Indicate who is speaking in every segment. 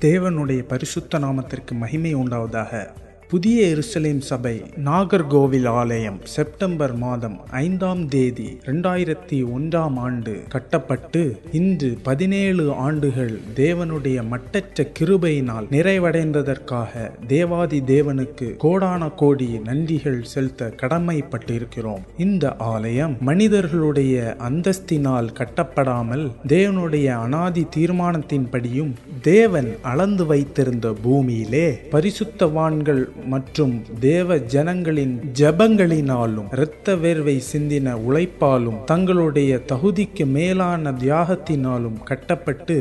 Speaker 1: தேவனுடைய பரிசுத்த நாமத்திற்கு மகிமை உண்டாவதாக. புதிய எருசலேம் சபை நாகர்கோவில் ஆலயம் செப்டம்பர் மாதம் ஐந்தாம் தேதி இரண்டாயிரத்தி ஒன்றாம் ஆண்டு கட்டப்பட்டு இன்று பதினேழு ஆண்டுகள் தேவனுடைய மட்டற்ற கிருபையினால் நிறைவடைந்ததற்காக தேவாதி தேவனுக்கு கோடான கோடி நன்றிகள் செலுத்த கடமைப்பட்டிருக்கிறோம். இந்த ஆலயம் மனிதர்களுடைய அந்தஸ்தினால் கட்டப்படாமல் தேவனுடைய அனாதி தீர்மானத்தின்படியும் தேவன் அளந்து வைத்திருந்த பூமியிலே பரிசுத்தவான்கள் மற்றும் தேவ ஜனங்களின் ஜபங்களினாலும் இரத்த வேர்வை சிந்தின உழைப்பாலும் தங்களுடைய தகுதிக்கு மேலான தியாகத்தினாலும் கட்டப்பட்டு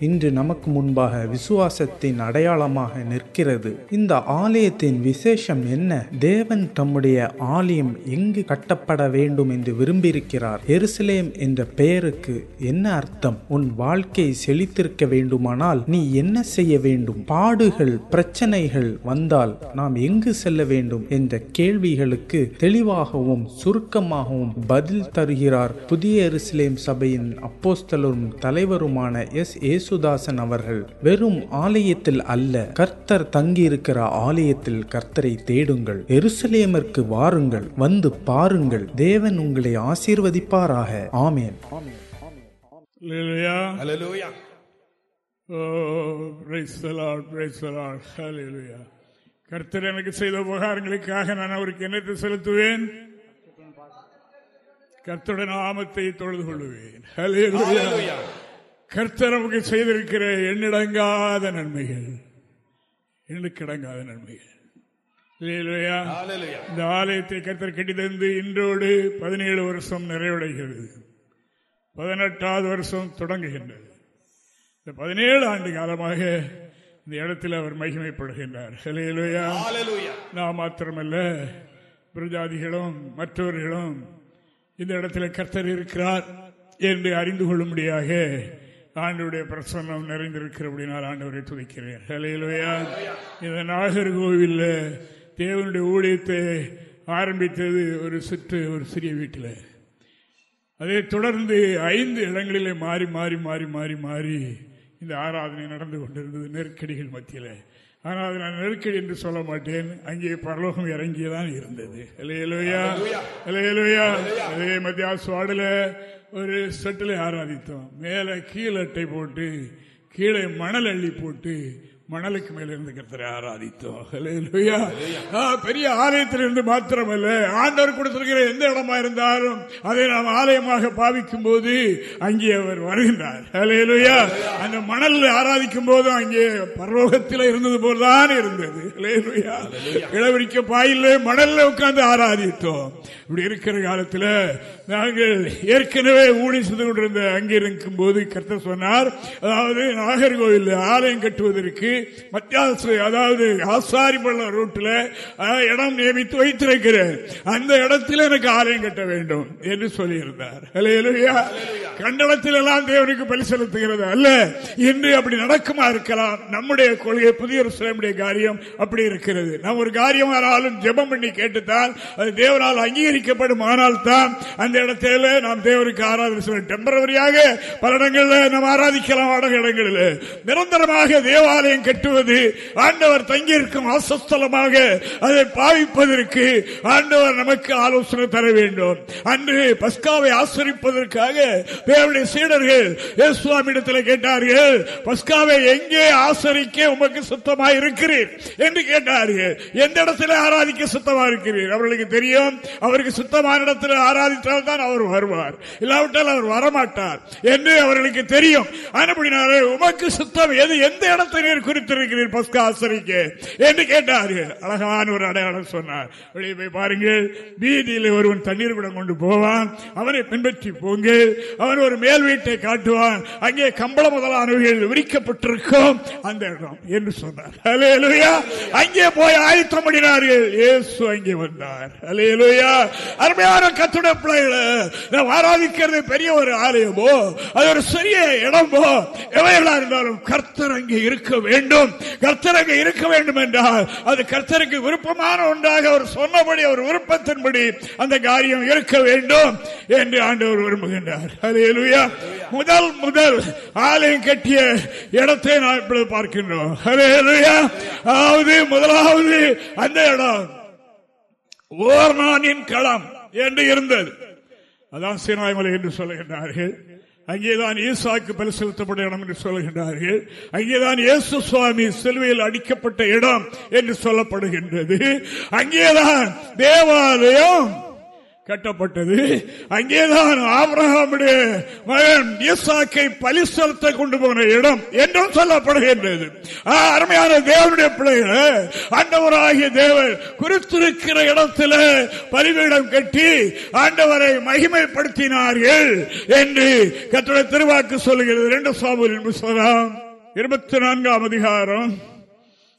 Speaker 1: இன்று நமக்கு முன்பாக விசுவாசத்தின் அடையாளமாக நிற்கிறது. இந்த ஆலயத்தின் விசேஷம் என்ன? தேவன் தம்முடைய ஆலயம் எங்கு கட்டப்பட வேண்டும் என்று விரும்பியிருக்கிறார்? எருசலேம் என்ற பெயருக்கு என்ன அர்த்தம்? உன் வாழ்க்கை செழித்திருக்க வேண்டுமானால் நீ என்ன செய்ய வேண்டும்? பாடுகள் பிரச்சனைகள் வந்தால் நாம் எங்கு செல்ல வேண்டும் என்ற கேள்விகளுக்கு தெளிவாகவும் சுருக்கமாகவும் பதில் தருகிறார் புதிய எருசலேம் சபையின் அப்போஸ்தலரும் தலைவருமான எஸ். ஏசுதாசன் அவர்கள் வெறும் ஆலயத்தில் அல்ல கர்த்தர் தங்கியிருக்கிற ஆலயத்தில் கர்த்தரை தேடுங்கள் எருசலேமிற்கு வாருங்கள் வந்து பாருங்கள் தேவன் உங்களை ஆசீர்வதிப்பாராக ஆமேன்.
Speaker 2: Oh, praise the Lord, praise the Lord. Hallelujah. கர்த்தர் எனக்கு செய்த உபகாரங்களுக்காக நான் அவருக்கு என்னத்தை செலுத்துவேன் கர்த்தருடைய நாமத்தை தொழுது. Hallelujah. கர்த்தர் நமக்கு செய்திருக்கிற எண்ணிடங்காத நன்மைகள். எண்ணுக்கிடங்காத நன்மைகள். இந்த ஆலயத்தை கர்த்தர் கட்டித்தந்து இன்றோடு பதினேழு வருஷம் நிறைவடைகிறது. பதினெட்டாவது வருஷம் தொடங்குகின்றது. இந்த பதினேழு ஆண்டு காலமாக இந்த இடத்தில் அவர் மகிமைப்படுகின்றார். ஹலேலுயா. நான் மாத்திரமல்ல பிரஜாதிகளும் மற்றவர்களும் இந்த இடத்துல கர்த்தர் இருக்கிறார் என்று அறிந்து கொள்ளும்படியாக ஆண்டவருடைய பிரசன்னம் நிறைந்திருக்கிறபடினால் ஆண்டவரை துதிக்கிறேன். ஹலையிலோயா இந்த நாகர்கோவிலில் தேவனுடைய ஊழியத்தை ஆரம்பித்தது ஒரு சிற்று ஒரு சிறிய வீட்டில். அதை தொடர்ந்து ஐந்து இடங்களிலே மாறி மாறி மாறி மாறி மாறி இந்த ஆராதனை நடந்து கொண்டிருந்தது நெருக்கடிகள் மத்தியில். ஆனால் அதை நான் நெருக்கடி என்று சொல்ல மாட்டேன். அங்கே பரலோகம் இறங்கியதான் இருந்தது. இலையலுயா இலையலுயா அதே மத்திய சுவாடில் ஒரு செட்டில் ஆராதித்தோம். மேலே கீழட்டை போட்டு கீழே மணல் அள்ளி போட்டு மணலுக்கு மேல இருந்து கர்த்தரை ஆராதித்தோம். பெரிய ஆலயத்திலிருந்து மாத்திரமல்ல ஆண்டவர் கொடுத்திருக்கிற எந்த இடமா இருந்தாலும் அதை நாம் ஆலயமாக பாவிக்கும் போது அங்கே அவர் வருகின்றார். ஹalleluya. அந்த மணல் ஆராதிக்கும் போது அங்கே பரலோகத்தில் இருந்தது போல்தான் இருந்தது. ஹalleluya. இளவரிக்க பாயில மணல்ல உட்கார்ந்து ஆராதித்தோம். இப்படி இருக்கிற காலத்தில் நாங்கள் ஏற்கனவே ஊழி செய்து கொண்டிருந்த அங்கே இருக்கும் போது கர்த்தர் சொன்னார் அதாவது நாகர்கோவில் ஆலயம் கட்டுவதற்கு மத்தியாசு அதாவது ஆசாரி ரூட்டில் இடம் நியமித்து வைத்திருக்கிறேன். அந்த இடத்தில் எனக்கு ஆலயம் கட்ட வேண்டும் என்று சொல்லியிருந்தார். கண்டனத்தில் எல்லாம் தேவனுக்கு பலி செலுத்துகிறது அல்ல. இன்று அப்படி நடக்குமா இருக்கலாம். நம்முடைய கொள்கை புதிய காரியம் அப்படி இருக்கிறது. நாம் ஒரு காரியம் ஆனாலும் ஜெபம் பண்ணி கேட்டுத்தான் அது தேவனால் அங்கீகரிக்கப்படும். ஆனால் தான் அந்த இடத்துல நாம் தேவனுக்கு ஆராதனை டெம்பரவரியாக பல இடங்களில் நாம் ஆராதிக்கலாம். வாடகை இடங்களில். நிரந்தரமாக தேவாலயம் கட்டுவது ஆண்டவர் தங்கியிருக்கும் வாசஸ்தலமாக அதை பாவிப்பதற்கு ஆண்டவர் நமக்கு ஆலோசனை தர வேண்டும். அன்று பஸ்காவை ஆசிரிப்பதற்காக தேவனுடைய சீடர்கள் இயேசுவாமியிடத்தில் கேட்டார்கள் பஸ்காவை எங்கே ஆசரிக்க உமக்கு சுத்தமா இருக்கிறீர் என்று கேட்டார்கள். எந்த இடத்துல ஆராதிக்க சுத்தமா இருக்கிறீர் அவர்களுக்கு தெரியும் அவருக்கு சுத்தமான இடத்துல ஆராதித்தால் தான் அவர் வருவார். இல்லாவிட்டால் அவர் வரமாட்டார் என்று அவர்களுக்கு தெரியும். உமக்கு சுத்தம் எது? எந்த இடத்தை கொடுத்திருக்கிறீர் பஸ்கா ஆசரிக்க. என்று கேட்டார்கள் அழகான ஒரு அடையாளம் சொன்னார். வெளியே போய் பாருங்கள். வீதியில் ஒருவன் தண்ணீர் குடம் கொண்டு போவான். அவனை பின்பற்றி போங்கள். அவன் ஒரு மேல் வீட்டை காட்டுவான். அங்கே கம்பள முதலானவர்கள் விரிக்கப்பட்டிருக்கும். அந்த இடம் என்று சொன்னார். ஹalleluya. அங்கே போய் ஆயத்தம் பண்ணினார்கள். இயேசு அங்கே வந்தார். ஹalleluya. அருமையான கத்துட பிள்ளைகளை நாம் ஆராதிக்கிறது பெரிய ஒரு ஆலயமோ அது ஒரு சிறிய இடமோ குடும்பம் எவைகளா இருந்தாலும் கர்த்தர் அங்கே இருக்க வேண்டும். கர்த்தர் அங்கே இருக்க வேண்டும் என்றால் அது கர்த்தருக்கு விருப்பமான ஒன்றாக அவர் சொன்னபடி அவர் விருப்பத்தின்படி அந்த காரியம் இருக்க வேண்டும் என்று ஆண்டவர் விரும்புகின்றார். அலையலுயா முதல் முதல் ஆலயம் கட்டிய இடத்தை நான் இப்பொழுது பார்க்கின்றோம். அலையலுயா அதாவது முதலாவது அந்த இடம். ஓர்னானின் களம் என்று இருந்தது. அதான் சீனாய்மலை என்று சொல்லுகின்றார்கள் அங்கேதான் ஈசாக்கு பலி செலுத்தப்பட்ட இடம் என்று சொல்லுகின்றார்கள் அங்கேதான் இயேசு சுவாமி சிலுவையில் அடிக்கப்பட்ட இடம் என்று சொல்லப்படுகின்றது. அங்கேதான் தேவாலயம் கட்டப்பட்டது. அங்கேதான் ஆபிரகாமுடைய மகன் ஈசாக்கை பலி செலுத்த கொண்டு போன இடம் என்றும் சொல்லப்படுகின்றது. அருமையான தேவனுடைய பிள்ளைகளை ஆண்டவராகிய தேவர் குறித்திருக்கிற இடத்துல பலிபீடம் கட்டி ஆண்டவரை மகிமைப்படுத்தினார்கள் என்று கத்துடைய திருவாக்கு சொல்லுகிறது. ரெண்டு சாபுரின் புஸ்தகம் இருபத்தி நான்காம் அதிகாரம்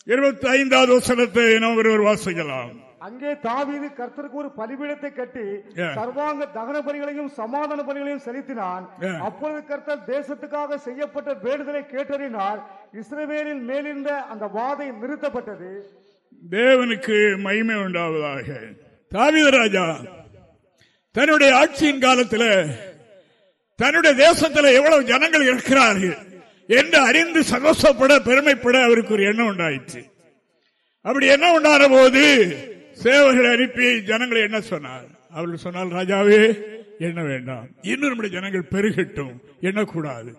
Speaker 2: இருபத்தி ஐந்தாவது வசனத்தை நாம் ஒருவர் வாசிக்கலாம்.
Speaker 3: அங்கே தாவீது கர்த்தருக்கு ஒரு பலிபீடத்தை கட்டி சர்வாங்க தகன பலிகளையும் சமாதான பலிகளையும் செலுத்தினான். அப்பொழுது கர்த்தர் தேசத்துக்காக செய்யப்பட்ட வேண்டுதலை கேட்டறினார் இஸ்ரேவேலின் மேலிருந்த அந்த வாதை நிறுத்தப்பட்டது.
Speaker 2: தேவனுக்கு மகிமை உண்டாவதாக. தாவீது ராஜா தன்னுடைய ஆட்சியின் காலத்தில் தன்னுடைய தேசத்தில் எவ்வளவு ஜனங்கள் இருக்கிறார்கள் என்று அறிந்து சந்தோஷப்பட பெருமைப்பட அவருக்கு ஒரு எண்ணம் உண்டாயிற்று. அப்படி என்ன உண்டான போது சேவர்களை அனுப்பி ஜனங்களை என்ன சொன்னார்? அவர்கள் சொன்னால் ராஜாவே எண்ண வேண்டாம்? இன்னும் நம்முடைய ஜனங்கள் பெருகட்டும். எண்ணக்கூடாது.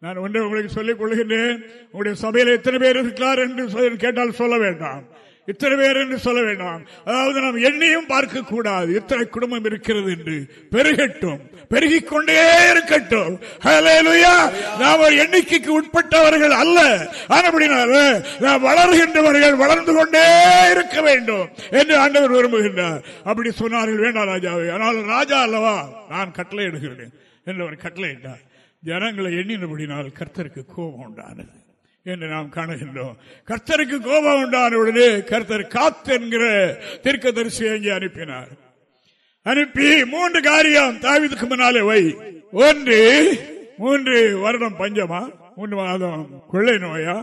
Speaker 2: நான் ஒன்றை உங்களுக்கு சொல்லிக் கொள்கின்றேன் உங்களுடைய சபையில் எத்தனை பேர் இருக்கிறார் என்று கேட்டால் சொல்ல வேண்டாம். இத்தனை பேர் என்று சொல்ல வேண்டாம். அதாவது நாம் எண்ணியும் பார்க்க கூடாது இத்தனை குடும்பம் இருக்கிறது என்று பெருகட்டும். பெருகிக் கொண்டே இருக்கட்டும் நாம் எண்ணிக்கைக்கு உட்பட்டவர்கள் அல்ல. ஆனப்படினால நாம் வளர்கின்றவர்கள் வளர்ந்து கொண்டே இருக்க வேண்டும் என்று ஆண்டவர் விரும்புகின்றார். அப்படி சொன்னார்கள் வேண்டாம் ராஜாவே ஆனால் ராஜா அல்லவா? நான் கட்டளை எடுக்கிறேன் என்று அவர் கட்டளையிட்டார். ஜனங்களை எண்ணினபடினால் கர்த்தருக்கு கோபம் உண்டானது. என்று நாம் காணுகின்றோம். கர்த்தருக்கு கோபம் உண்டான உடனே கர்த்தர் காத்து என்கிற தெற்கு தரிசி அங்கே அனுப்பினார். அனுப்பி மூன்று காரியம் தாவிதுக்கு முன்னாலே வை. ஒன்று மூன்று வருடம் பஞ்சமா? மூன்று மாதம் கொள்ளை நோயா?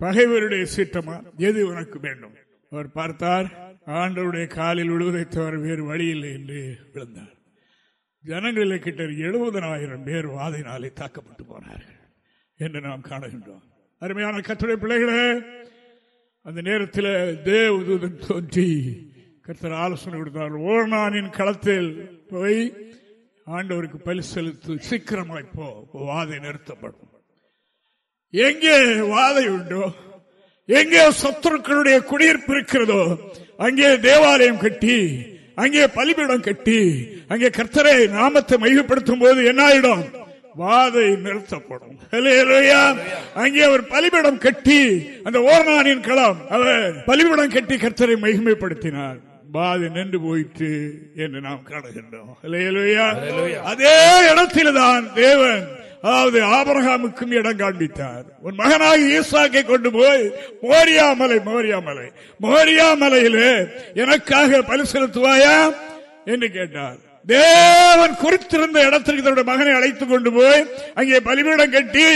Speaker 2: பகைவருடைய சீற்றமா? எது உனக்கு வேண்டும்? அவர் பார்த்தார் ஆண்டருடைய காலில் விழுவதை தவிர வேறு வழி இல்லை என்று விழுந்தார். ஜனங்களில் கிட்ட எழுபதனாயிரம் பேர் வாதினாலே தாக்கப்பட்டு போனார்கள் என்று நாம் காணுகின்றோம். அருமையான கத்துரை பிள்ளைகளே அந்த நேரத்தில் தேவதூதன் தோன்றி கர்த்தர் ஆலோசனை கொடுத்தார். ஓர்நானின் களத்தில் போய் ஆண்டவருக்கு பலி செலுத்து சீக்கிரமாய் போ வாதை நிறுத்தப்படும். எங்கே வாதை உண்டோ எங்கே சத்துருக்களுடைய குடியிருப்பு இருக்கிறதோ அங்கே தேவாலயம் கட்டி அங்கே பலிபீடம் கட்டி அங்கே கர்த்தரை நாமத்தை மையப்படுத்தும் போது என்ன ஆயிடும்? வாதை நிறுத்தப்படும். அங்கே அவர் பலிபிடம் கட்டி அந்த ஓர்னானின் களம் அவர் பலிபிடம் கட்டி கர்த்தரை மகிமைப்படுத்தினார். பாதை நின்று போயிட்டு என்று நாம் காணுகின்றோம். அதே இடத்தில்தான் தேவன் அதாவது ஆபரகாமுக்கும் இடம் காண்பித்தார். உன் மகனாக ஈசாக்கை கொண்டு போய் மோரியாமலை மோரியாமலை மோரியாமலையிலே எனக்காக பலி செலுத்துவாயா? என்று கேட்டார். தேவன் குறித்திருந்த இடத்திற்கு தன்னுடைய மகனை அழைத்துக் கொண்டு போய் அங்கே பலிபீடம் கட்டி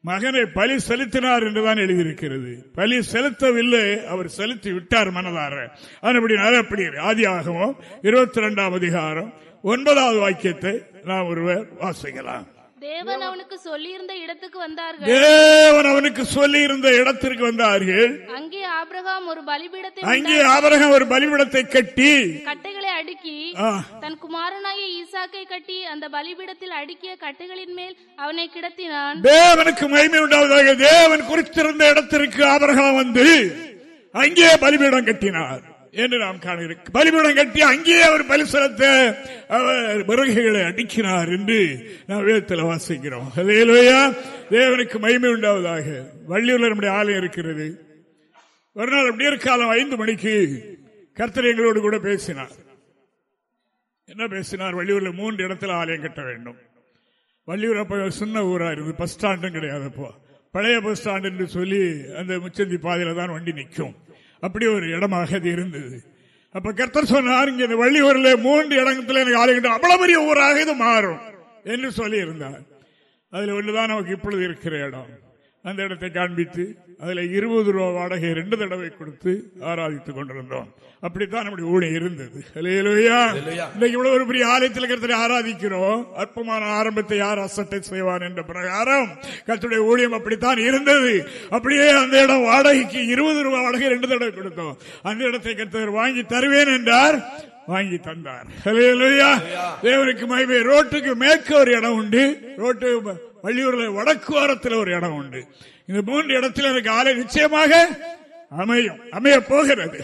Speaker 2: மகனை பலி செலுத்தினார் என்றுதான் எழுதியிருக்கிறது. பலி செலுத்தவில்லை அவர் செலுத்தி விட்டார் மனதார. அப்படி அப்படி ஆதி ஆகவும் இருபத்தி இரண்டாம் அதிகாரம் ஒன்பதாவது வாக்கியத்தை நாம் ஒருவர் வாசிக்கலாம்.
Speaker 4: தேவன் அவனுக்கு சொல்லியிருந்த இடத்துக்கு வந்தார்கள்.
Speaker 2: தேவன் அவனுக்கு சொல்லி இருந்த இடத்திற்கு வந்தார்கள்.
Speaker 4: அங்கே ஆபிரகாம் ஒரு பலிபீடத்தை
Speaker 2: அங்கே ஆபிரகாம் ஒரு பலிபீடத்தை கட்டி
Speaker 4: கட்டைகளை அடுக்கி தன் குமாரனாகிய ஈசாக்கை கட்டி அந்த பலிபீடத்தில் அடுக்கிய கட்டைகளின் மேல் அவனை கிடத்தினான்.
Speaker 2: தேவனுக்கு மகிமை உண்டாவதாக தேவன் குறித்திருந்த இடத்திற்கு ஆபரகம் வந்து அங்கே பலிபீடம் கட்டினார். என்று நாம் காணுகிறோம். பலிபீடம் கட்டி அங்கேயே அவர் பலி செலுத்த அவர் விறகுகளை அடிக்கிறார் என்று நாம் வேதத்தில் வாசிக்கிறோம். தேவனுக்கு மகிமை உண்டாவதாக. வள்ளியூர்ல நம்முடைய ஆலயம் இருக்கிறது. ஒரு நாள் நேர்காலம் ஐந்து மணிக்கு கர்த்தர் எங்களோடு கூட பேசினார். என்ன பேசினார்? வள்ளியூர்ல மூன்று இடத்துல ஆலயம் கட்ட வேண்டும். வள்ளியூர் அப்ப சின்ன ஊரா இருந்தது. பஸ் ஸ்டாண்டும் கிடையாது அப்போ. பழைய பஸ் ஸ்டாண்ட் என்று சொல்லி அந்த முச்சந்தி பாதையில தான் வண்டி நிற்கும். அப்படி ஒரு இடமாக அது இருந்தது. அப்ப கர்த்தர் சொன்னார் இங்க இந்த வள்ளியூரில் மூன்று இடத்துல எனக்கு ஆளுகின்ற அவ்வளவு பெரிய ஊராக இது மாறும். என்று சொல்லி இருந்தார் அதுல ஒன்றுதான் நமக்கு இப்பொழுது இருக்கிற இடம். அந்த இடத்தை காண்பித்து அதுல இருபது ரூபா வாடகை ரெண்டு தடவை கொடுத்து ஆராதித்துக் கொண்டிருந்தோம். அப்படித்தான் நம்முடைய ஊழியம் இருந்தது. இன்னைக்கு இவ்வளவு ஒரு பெரிய ஆலயத்தில் கருத்தரை ஆராதிக்கிறோம். அற்பமான ஆரம்பத்தை யார் அசட்டை செய்வார் என்ற பிரகாரம் கருத்துடைய ஊழியம் அப்படித்தான் இருந்தது. அப்படியே அந்த இடம் வாடகைக்கு இருபது ரூபாய் வாடகை ரெண்டு தடவை கொடுத்தோம். அந்த இடத்தை கருத்தர் வாங்கி தருவேன் என்றார். வாங்கி தந்தார். தேவனுக்கு மகிமை. ரோட்டுக்கு மேற்க ஒரு இடம் உண்டு. ரோட்டு வள்ளியூர்ல வடக்கு வாரத்தில் ஒரு இடம் உண்டு. இந்த மூன்று இடத்தில் எனக்கு ஆலை நிச்சயமாக அமையும். அமைய போகிறது.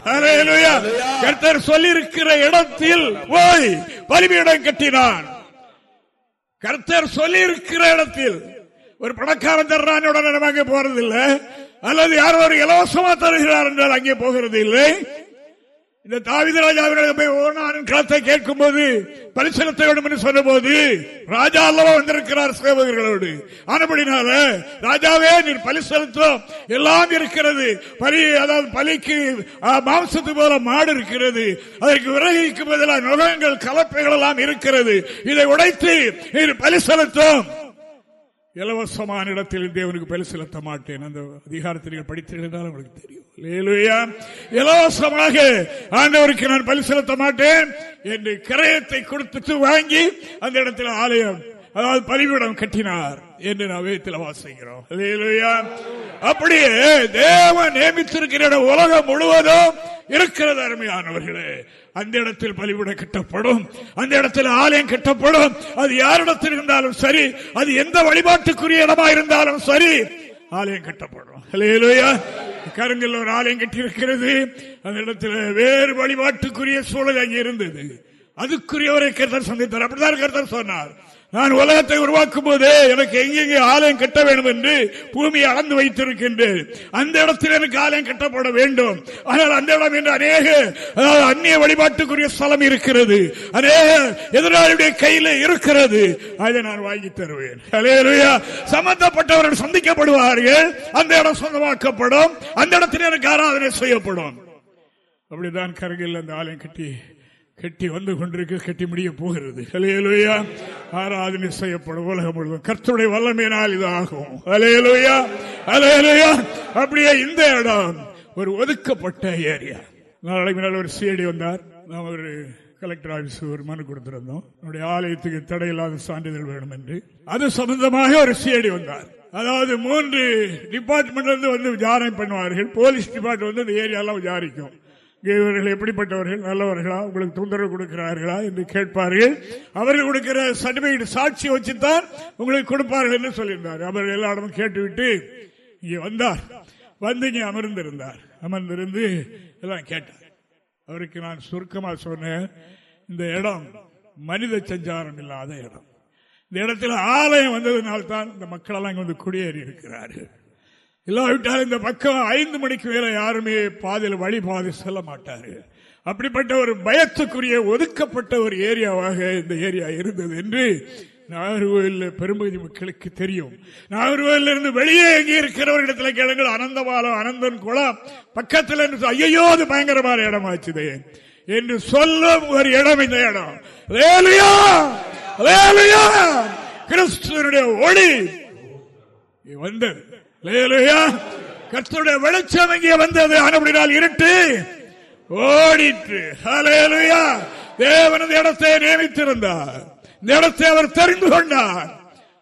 Speaker 2: கர்த்தர் சொல்லியிருக்கிற இடத்தில் போய் பலிபீடம் கட்டினான் கர்த்தர் சொல்லியிருக்கிற இடத்தில் ஒரு பணக்காரன் தர்றான் உடனே நம்ம அங்கே போறதில்லை. அல்லது யாரோ ஒரு இலவசமா தருகிறார் என்றால் அங்கே போகிறது இல்லை இந்த தாவித ராஜாவிடம் போய் ஓனானின் களத்தை கேட்கும் போது பரிசனத்தை வேண்டும் என்று சொன்ன போது ராஜா அல்லவா வந்திருக்கிறார் சேவகர்களோடு. ஆனபடினால ராஜாவே நீர் பலி செலுத்தம் எல்லாம் இருக்கிறது. பலி அதாவது பலிக்கு மாம்சத்து போல மாடு இருக்கிறது. அதற்கு விறகிக்கு பதிலாக நுகங்கள் கலப்பைகள் எல்லாம் இருக்கிறது. இதை உடைத்து நீர் பலி இலவசமான இடத்தில் தேவனுக்கு பலி செலுத்த மாட்டேன். அந்த அதிகாரத்தை நீங்கள் படித்திருந்தால் உங்களுக்கு தெரியும். இலவசமாக ஆண்டவருக்கு நான் பலி செலுத்த மாட்டேன் என்று கிரயத்தை கொடுத்துட்டு வாங்கி அந்த இடத்தில் ஆலயம் அதாவது பலிபீடம் கட்டினார் என்று நாம் வேத்தில் வாசிக்கிறோம். அப்படியே தேவன் நியமித்திருக்கிற உலகம் முழுவதும் இருக்கிறது அருமையானவர்களே. அந்த இடத்தில் பலிவிட கட்டப்படும். அந்த இடத்தில் ஆலயம் கட்டப்படும். அது யாரிடத்தில் இருந்தாலும் சரி அது எந்த வழிபாட்டுக்குரிய இடமா இருந்தாலும் சரி ஆலயம் கட்டப்படும். கருங்கல் ஒரு ஆலயம் கட்டியிருக்கிறது. அந்த இடத்துல வேறு வழிபாட்டுக்குரிய சூழல் அங்கே இருந்தது. அதுக்குரியவரை கருத்தர் சந்தித்தார். அப்படிதான் கருத்தர் சொன்னார். நான் உலகத்தை உருவாக்கும் போதே எனக்கு எங்கெங்கே ஆலயம் கட்ட வேண்டும் என்று பூமியை அளந்து வைத்திருக்கின்றேன். அந்த இடத்தில் எனக்கு ஆலயம் கட்டப்பட வேண்டும். ஆனால் அந்த இடம் என்று அநேக அந்நிய வழிபாட்டுக்குரிய ஸ்தலம் இருக்கிறது. அநேக எதிராளியுடைய கையில் இருக்கிறது. அதை நான் வாங்கி தருவேன். சம்பந்தப்பட்டவர்கள் சந்திக்கப்படுவார்கள். அந்த இடம் சொந்தமாக்கப்படும். அந்த இடத்தில் எனக்கு ஆராதனை செய்யப்படும். அப்படிதான் கருகில் அந்த ஆலயம் கட்டி கெட்டி வந்து கொண்டிருக்க கெட்டி முடிய போகிறது. அலையலுயா ஆராதனை செய்யப்படும் உலகம் முழுவதும். கர்த்தருடைய வல்லமையினால் இதாகும். அலையலுயா அலையலுயா அப்படியே இந்த இடம் ஒரு ஒதுக்கப்பட்ட ஏரியா. நாளை முன்னால் ஒரு சிஐடி வந்தார். நாம் ஒரு கலெக்டர் ஆபீஸ் ஒரு மனு கொடுத்திருந்தோம். நம்முடைய ஆலயத்துக்கு தடையில்லாத சான்றிதழ் வேணும் என்று. அது சம்பந்தமாக ஒரு சிஐடி வந்தார். அதாவது மூன்று டிபார்ட்மெண்ட்ல இருந்து வந்து விசாரணை பண்ணுவார்கள். போலீஸ் டிபார்ட்மெண்ட் வந்து இந்த ஏரியாலாம் விசாரிக்கும். இவர்கள் எப்படிப்பட்டவர்கள் நல்லவர்களா உங்களுக்கு தொந்தரவு கொடுக்கிறார்களா என்று கேட்பார்கள். அவர்கள் கொடுக்கிற சர்டிபிகேட் சாட்சி வச்சுதான் உங்களுக்கு கொடுப்பார்கள் என்று சொல்லியிருந்தார். அவர் எல்லா இடமும் கேட்டுவிட்டு இங்கே வந்தார். வந்து இங்கே அமர்ந்திருந்தார். அமர்ந்திருந்து எல்லாம் கேட்டார். அவருக்கு நான் சுருக்கமாக சொன்னேன் இந்த இடம் மனித சஞ்சாரம் இல்லாத இடம். இந்த இடத்துல ஆலயம் வந்ததுனால்தான் இந்த மக்களெல்லாம் இங்கே இங்க வந்து குடியேறி இருக்கிறார்கள் இல்லாவிட்டால் இந்த பக்கம் ஐந்து மணிக்கு மேல யாருமே பாதையில் வழி பாதை செல்ல மாட்டாரு. அப்படிப்பட்ட ஒரு பயத்துக்குரிய ஒதுக்கப்பட்ட ஒரு ஏரியாவாக இந்த ஏரியா இருந்தது என்று நாகர்கோவில் பெரும்பகுதி மக்களுக்கு தெரியும். நாகர்கோவில் இருந்து வெளியே எங்கே இருக்கிறவர்களிடத்தில் கேளுங்கள். அனந்தபாலம் அனந்தன் குளம் பக்கத்தில் ஐயோ அது பயங்கரமான இடமாச்சுதே என்று சொல்லும் ஒரு இடம் இந்த இடம். கிறிஸ்துவனுடைய ஒளி வந்தது. கத்தருடைய வெளிச்சம் இங்கே வந்தது. ஆனால் இருட்டு ஓடிட்டு தேவனது இடத்தை நியமித்திருந்தார். இந்த இடத்தை அவர் தெரிந்து கொண்டார்.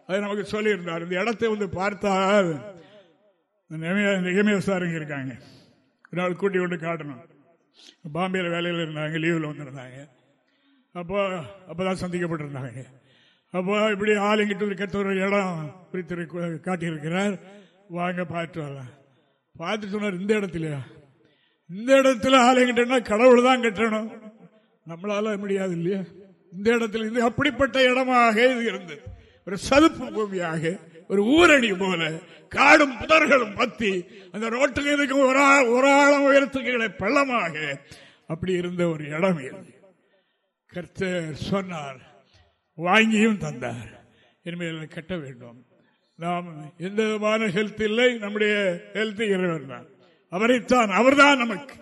Speaker 2: அது நமக்கு சொல்லியிருந்தார். இந்த இடத்தை வந்து பார்த்தால் சாருங்க இருக்காங்க. நாள் கூட்டி கொண்டு காட்டணும். பாம்பேல வேலையில் இருந்தாங்க. லீவில் வந்திருந்தாங்க. அப்போ அப்போதான் சந்திக்கப்பட்டிருந்தாங்க. அப்போ இப்படி ஆளுங்கிட்டு கத்தொரு இடம் குறித்து காட்டியிருக்கிறார். வாங்க பார்த்துட்டு வரலாம். பார்த்துட்டு சொன்னார் இந்த இடத்துலயா? இந்த இடத்துல ஆலயம் கட்டணும்னா கடவுள் தான் கட்டணும். நம்மளால முடியாது இல்லையா? இந்த இடத்துல இது அப்படிப்பட்ட இடமாக இது இருந்தது. ஒரு சதுப்பு பூமியாக ஒரு ஊரணி போல காடும் புதர்களும் பத்தி அந்த ரோட்டுக்கு இருக்கும் ஒரு ஆழம் உயரத்துக்கு பள்ளமாக அப்படி இருந்த ஒரு இடம் இது. கர்த்தர் சொன்னார் வாங்கியும் தந்தார். இனிமேல் கட்ட வேண்டும். நாம் எந்த விதமான ஹெல்த் இல்லை நம்முடைய ஹெல்த் இறைவன் தான். அவரைத்தான் அவர்தான் நமக்கு.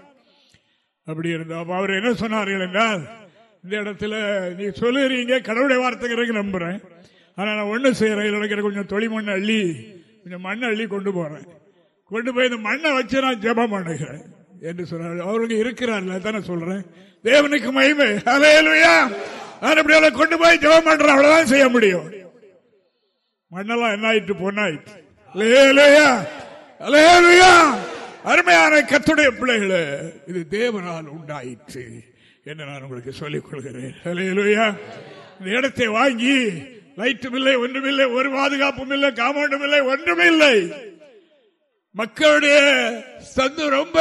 Speaker 2: அப்படி இருந்தோம் அவர் என்ன சொன்னார்கள் என்றால் இந்த இடத்துல நீ சொல்லுறீங்க கடவுளுடைய வார்த்தைக்கு நம்புறேன். ஆனால் நான் ஒன்று செய்கிறேன் நடக்கிற கொஞ்சம் தொழில் மண் அள்ளி கொஞ்சம் மண் அள்ளி கொண்டு போகிறேன் கொண்டு போய் இந்த மண்ணை வச்சு நான் ஜபம் பண்ணுகிறேன் என்று சொன்னார் அவருக்கு இருக்கிறார்கள் தானே சொல்றேன். தேவனுக்கு மகிமை. அலையலுயா அப்படி கொண்டு போய் ஜபம் பண்றேன் அவ்வளவுதான் செய்ய முடியும். மண்ணெல்லாம் என்ன ஆயிட்டு பொண்ணாயிட்டு அருமையான கத்துடைய பிள்ளைகளே இது தேவனால் உண்டாயிற்று என்று நான் உங்களுக்கு சொல்லிக் கொள்கிறேன். இந்த இடத்தை வாங்கி லைட்டும் இல்லை ஒன்றுமில்லை ஒரு பாதுகாப்பும் இல்லை காமௌண்டும் இல்லை ஒன்றுமில்லை மக்களுடைய சந்து ரொம்ப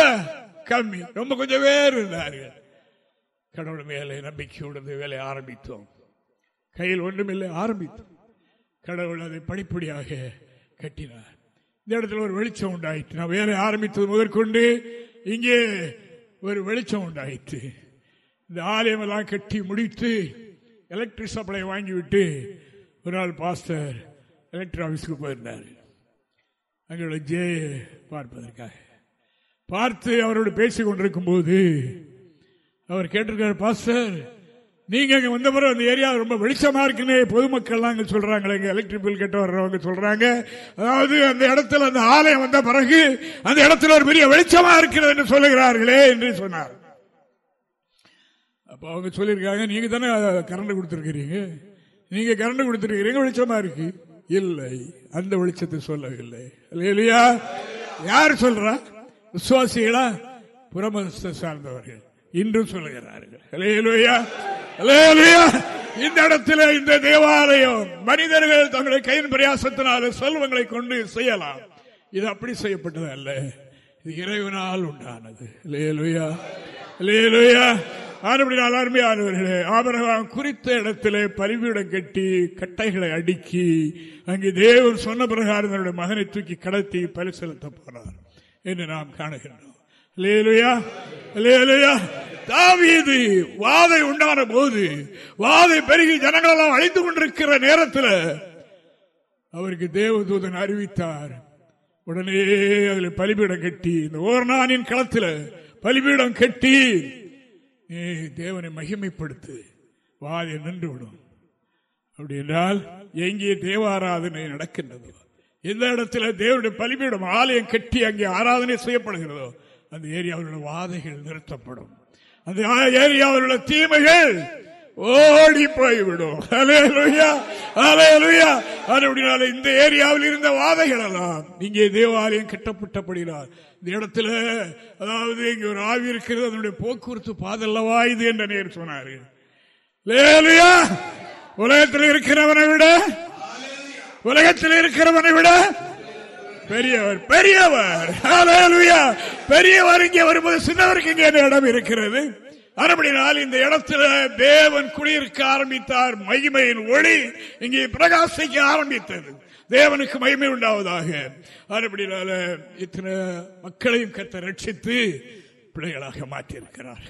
Speaker 2: கம்மி ரொம்ப கொஞ்சம் பேர் இருந்தார்கள். கடவுள் மேலே நம்பிக்கையுடன் வேலை ஆரம்பித்தோம். கையில் ஒன்றுமில்லை ஆரம்பித்தோம். கடவுள் அதை படிப்படியாக கட்டினார். இந்த இடத்துல ஒரு வெளிச்சம் உண்டாயிற்று. நான் வேலை ஆரம்பித்தது முதற்கொண்டு இங்கே ஒரு வெளிச்சம் உண்டாயிற்று. இந்த ஆலயம் எல்லாம் கட்டி முடித்து எலக்ட்ரிக் சப்ளை வாங்கிவிட்டு ஒரு நாள் பாஸ்டர் எலக்ட்ரிக் ஆஃபீஸுக்கு போயிருந்தார். அங்கே ஜே பார்ப்பதற்காக. பார்த்து அவரோடு பேசிக் கொண்டிருக்கும் போது அவர் கேட்டிருக்கார் பாஸ்டர் நீங்க அங்க வந்த பிறகு அந்த ஏரியா ரொம்ப வெளிச்சமா இருக்குன்னு பொதுமக்கள்லாம் அங்க சொல்றாங்க எலக்ட்ரிக் பில் கட்ட வர்றவங்க சொல்றாங்க. அதாவது அந்த இடத்துல அந்த ஆலயம் வந்த பிறகு அந்த இடத்துல ஒரு பெரிய வெளிச்சமா இருக்கிறது என்று சொல்லுகிறார்களே என்று சொன்னார். அப்ப அவங்க சொல்லியிருக்காங்க நீங்க தானே கரண்ட் கொடுத்துருக்கிறீங்க? நீங்க கரண்ட் கொடுத்துருக்கிறீங்க வெளிச்சமா இருக்கு. இல்லை அந்த வெளிச்சத்தை சொல்லவில்லை. இல்லையா யார் சொல்றா? விசுவாசிகளா? புறமஸ்த சார்ந்தவர்கள். இன்றும் சொல்லுகிறார்கள். இந்த இடத்துல இந்த தேவாலயம் மனிதர்கள் தங்களை கையின் பிரயாசத்தினால செல்வங்களை கொண்டு செய்யலாம். இது அப்படி செய்யப்பட்டது அல்ல. இது இறைவனால் உண்டானது. லேலுயா லேலுயா அருமையானவர்களே ஆபரகம் குறித்த இடத்திலே பரிவீடம் கட்டி கட்டைகளை அடுக்கி அங்கு தேவன் சொன்ன பிரகாரம் மகனை தூக்கி கடத்தி பரிசீலித்த போனார் என்று நாம் காணுகின்றோம். தாவீது வாதை உண்டான போது வாதை பெருகி ஜனங்களெல்லாம் அழைத்துக் கொண்டிருக்கிற நேரத்தில் அவருக்கு தேவதூதன் அறிவித்தார். உடனே அதில் பலிபீடம் கட்டி இந்த ஓர்நானின் களத்தில் பலிபீடம் கட்டி தேவனை மகிமைப்படுத்து வாதை நின்றுவிடும் அப்படி என்றால் எங்கே தேவாராதனை நடக்கின்றது எந்த இடத்துல தேவனுடைய பலிபீடம் ஆலயம் கட்டி அங்கே ஆராதனை செய்யப்படுகிறதோ அந்த ஏரியாவில் வாதைகள் நிறுத்தப்படும். அந்த ஏரியாவில் தீமைகள் ஓடி போய்விடும். இந்த ஏரியாவில் இருந்த வாதைகள் எல்லாம் இங்கே தேவாலயம் கட்டப்பட்டப்படுகிறார் இந்த இடத்துல அதாவது இங்க ஒரு ஆவி இருக்கிறது அதனுடைய போக்குவரத்து பாதல்லவா இது என்ற நேர் சொன்னாரு. உலகத்தில் இருக்கிறவனை விட உலகத்தில் இருக்கிறவனை விட பெரியவர் பெரியவர். பெரியவர் இங்கே வரும்போது சின்னவருக்கு இங்கே இடம் இருக்கிறது? அப்படினால் இந்த இடத்துல தேவன் குடியிருக்க ஆரம்பித்தார். மகிமையின் ஒளி இங்கே பிரகாசிக்க ஆரம்பித்தது. தேவனுக்கு மகிமை உண்டாவதாக. அப்படினால இத்தனை மக்களையும் கத்த ரட்சித்து பிள்ளைகளாக மாற்றியிருக்கிறார்.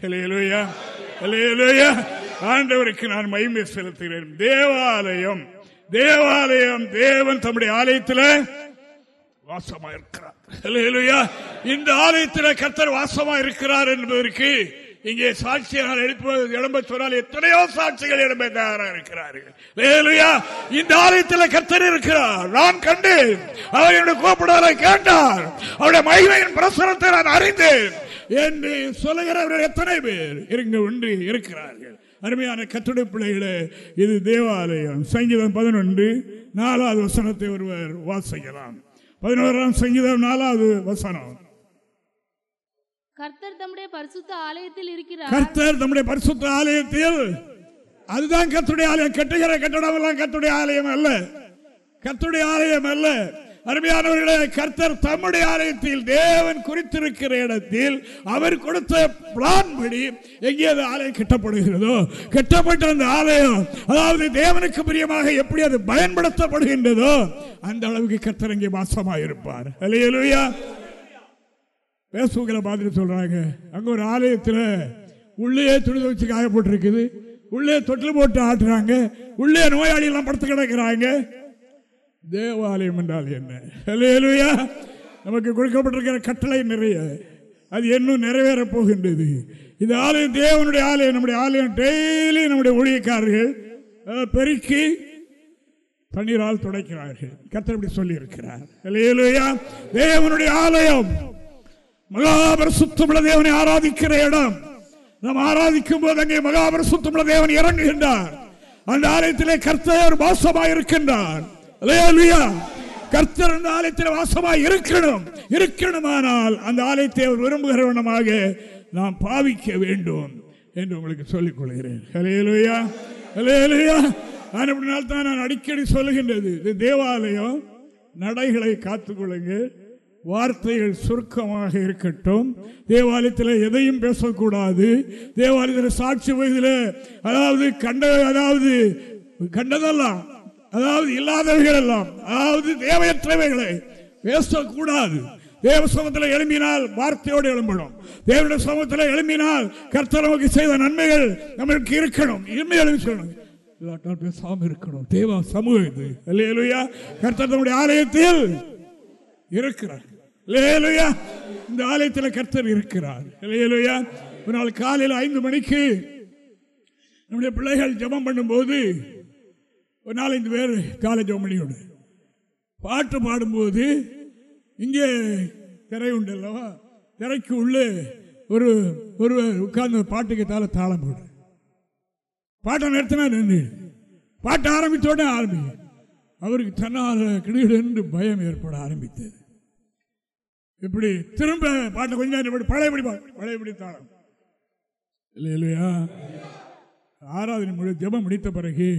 Speaker 2: ஆண்டவருக்கு நான் மகிமை செலுத்துகிறேன். தேவாலயம். தேவாலயம் தேவன் தம்முடைய ஆலயத்தில் வாசமா இருக்கிறார் இந்த ஆலயத்தில் கத்தர் வாசமா இருக்கிறார் என்பதற்கு இங்கே சாட்சியாக எழுப்ப சொன்னால் எத்தனையோ சாட்சிகள் இடம்பெற தயாராக இருக்கிறார்கள். இந்த ஆலயத்தில் கத்தர் இருக்கிறார். நான் கண்டேன். அவர் என்னுடைய கூப்பிடுவதை கேட்டார். அவருடைய மகிமையின் பிரசனத்தை நான் அறிந்தேன். என்று சொல்லுகிறவர்கள் எத்தனை பேர் இங்கு ஒன்று இருக்கிறார்கள். அருமையான கத்துடை பிள்ளைகளே இது தேவாலயம். சங்கீதம் பதினொன்று நாலாவது வசனத்தை ஒருவர் வாசிக்கலாம். பதினோராம் சங்கீதம் நாலாவது வசனம்.
Speaker 4: கர்த்தர் தம்முடைய பரிசுத்த ஆலயத்தில் இருக்கிறார்.
Speaker 2: கர்த்தர் தம்முடைய பரிசுத்த ஆலயத்தில் அதுதான் கத்துடைய ஆலயம். கட்டுகிற கட்டடம் எல்லாம் கத்துடைய ஆலயம் அல்ல. கத்துடைய ஆலயம் அல்ல. அருமையானவர்களே கர்த்தர் தம்முடைய ஆலயத்தில் தேவன் குறித்திருக்கிற இடத்தில் அவர் கொடுத்த பிளான் படி எங்கே அது ஆலயம் கட்டப்படுகிறதோ கட்டப்பட்ட அந்த ஆலயம் அதாவது தேவனுக்கு பிரியமாக எப்படி அது பயன்படுத்தப்படுகின்றதோ அந்த அளவுக்கு கர்த்தர் இங்கே மாசமாக இருப்பார் அலையலுயா பேசுகிற மாதிரி சொல்றாங்க. அங்க ஒரு ஆலயத்தில் உள்ளே துணி வச்சு காயப்பட்டிருக்குது. உள்ளே தொட்டில் போட்டு ஆட்டுறாங்க. உள்ளே நோயாளி எல்லாம் படுத்து கிடக்கிறாங்க. தேவாலயம் என்றால் என்ன? நமக்கு கொடுக்கப்பட்டிருக்கிற கட்டளை நிறைய. அது இன்னும் நிறைவேறப் போகின்றது. இந்த ஆலயம் தேவனுடைய ஆலயம் நம்முடைய ஆலயம் டெய்லி நம்முடைய ஊழியக்காரர்கள் பெருக்கி தண்ணீரால் துடைக்கிறார்கள். கத்தர் இப்படி சொல்லி இருக்கிறார் தேவனுடைய ஆலயம். மகாபர சுத்தமுள்ள தேவனை ஆராதிக்கிற இடம். நாம் ஆராதிக்கும் போது அங்கே மகாபர சுத்தமுள்ள தேவன் இறங்குகின்றார். அந்த ஆலயத்திலே கர்த்தர் வாசமாய் இருக்கின்றார் கர்த்தர் அந்த ஆலயத்தில் வாசமாய் இருக்கணும் இருக்கணுமானால் அந்த ஆலயத்தை அவர் விரும்புகிறவனமாக நாம் பாவிக்க வேண்டும் என்று உங்களுக்கு சொல்லிக் கொள்கிறேன். ஹலேலுயா ஹலேலுயா அப்படினால்தான் நான் அடிக்கடி சொல்லுகின்றது. இது தேவாலயம் நடைகளை காத்துக்கொள்ளுங்க வார்த்தைகள் சுருக்கமாக இருக்கட்டும். தேவாலயத்தில் எதையும் பேசக்கூடாது. தேவாலயத்தில் சாட்சி வயதில் அதாவது கண்ட அதாவது கண்டதெல்லாம் அதாவது இல்லாதவைகள் எல்லாம் அதாவது தேவையற்றவைகளை பேசக்கூடாது. தேவ சமூகத்தில் எழும்பினால் வார்த்தையோடு எழும்பணும். தேவனுடைய சமூகத்தில் எழும்பினால் கர்த்தர் நமக்கு செய்த நன்மைகள் நம்மளுக்கு இருக்கணும். இனிமே எழுதி சொல்லணும். இல்லாட்டால் பேசாமல் இருக்கணும். தேவ சமூக இது. இல்லையா கர்த்தர் நம்முடைய ஆலயத்தில் இருக்கிறார். இல்லையா இந்த ஆலயத்தில் கர்த்தர் இருக்கிறார். இல்லையா ஒரு நாள் காலையில் ஐந்து மணிக்கு நம்முடைய பிள்ளைகள் ஜபம் பண்ணும்போது ஒரு நாலஞ்சு பேர் காலேஜ் ஜபம் பாட்டு பாடும்போது இங்கே திரை உண்டு அல்லவா? திரைக்கு உள்ளே ஒரு ஒருவர் உட்கார்ந்து பாட்டுக்கு தால தாளம் போடு. பாட்டை நிறுத்தினா நின்று. பாட்டு ஆரம்பித்தோடனே ஆரம்பி. அவருக்கு தன்னால் கிடுகிடு பயம் ஏற்பட ஆரம்பித்தது. இப்படி திரும்ப பாட்டை கொஞ்சம் பழையபடி பழையபடி தாளம். இல்லை இல்லையா? ஆராதனை முழு ஜபம் முடித்த பிறகு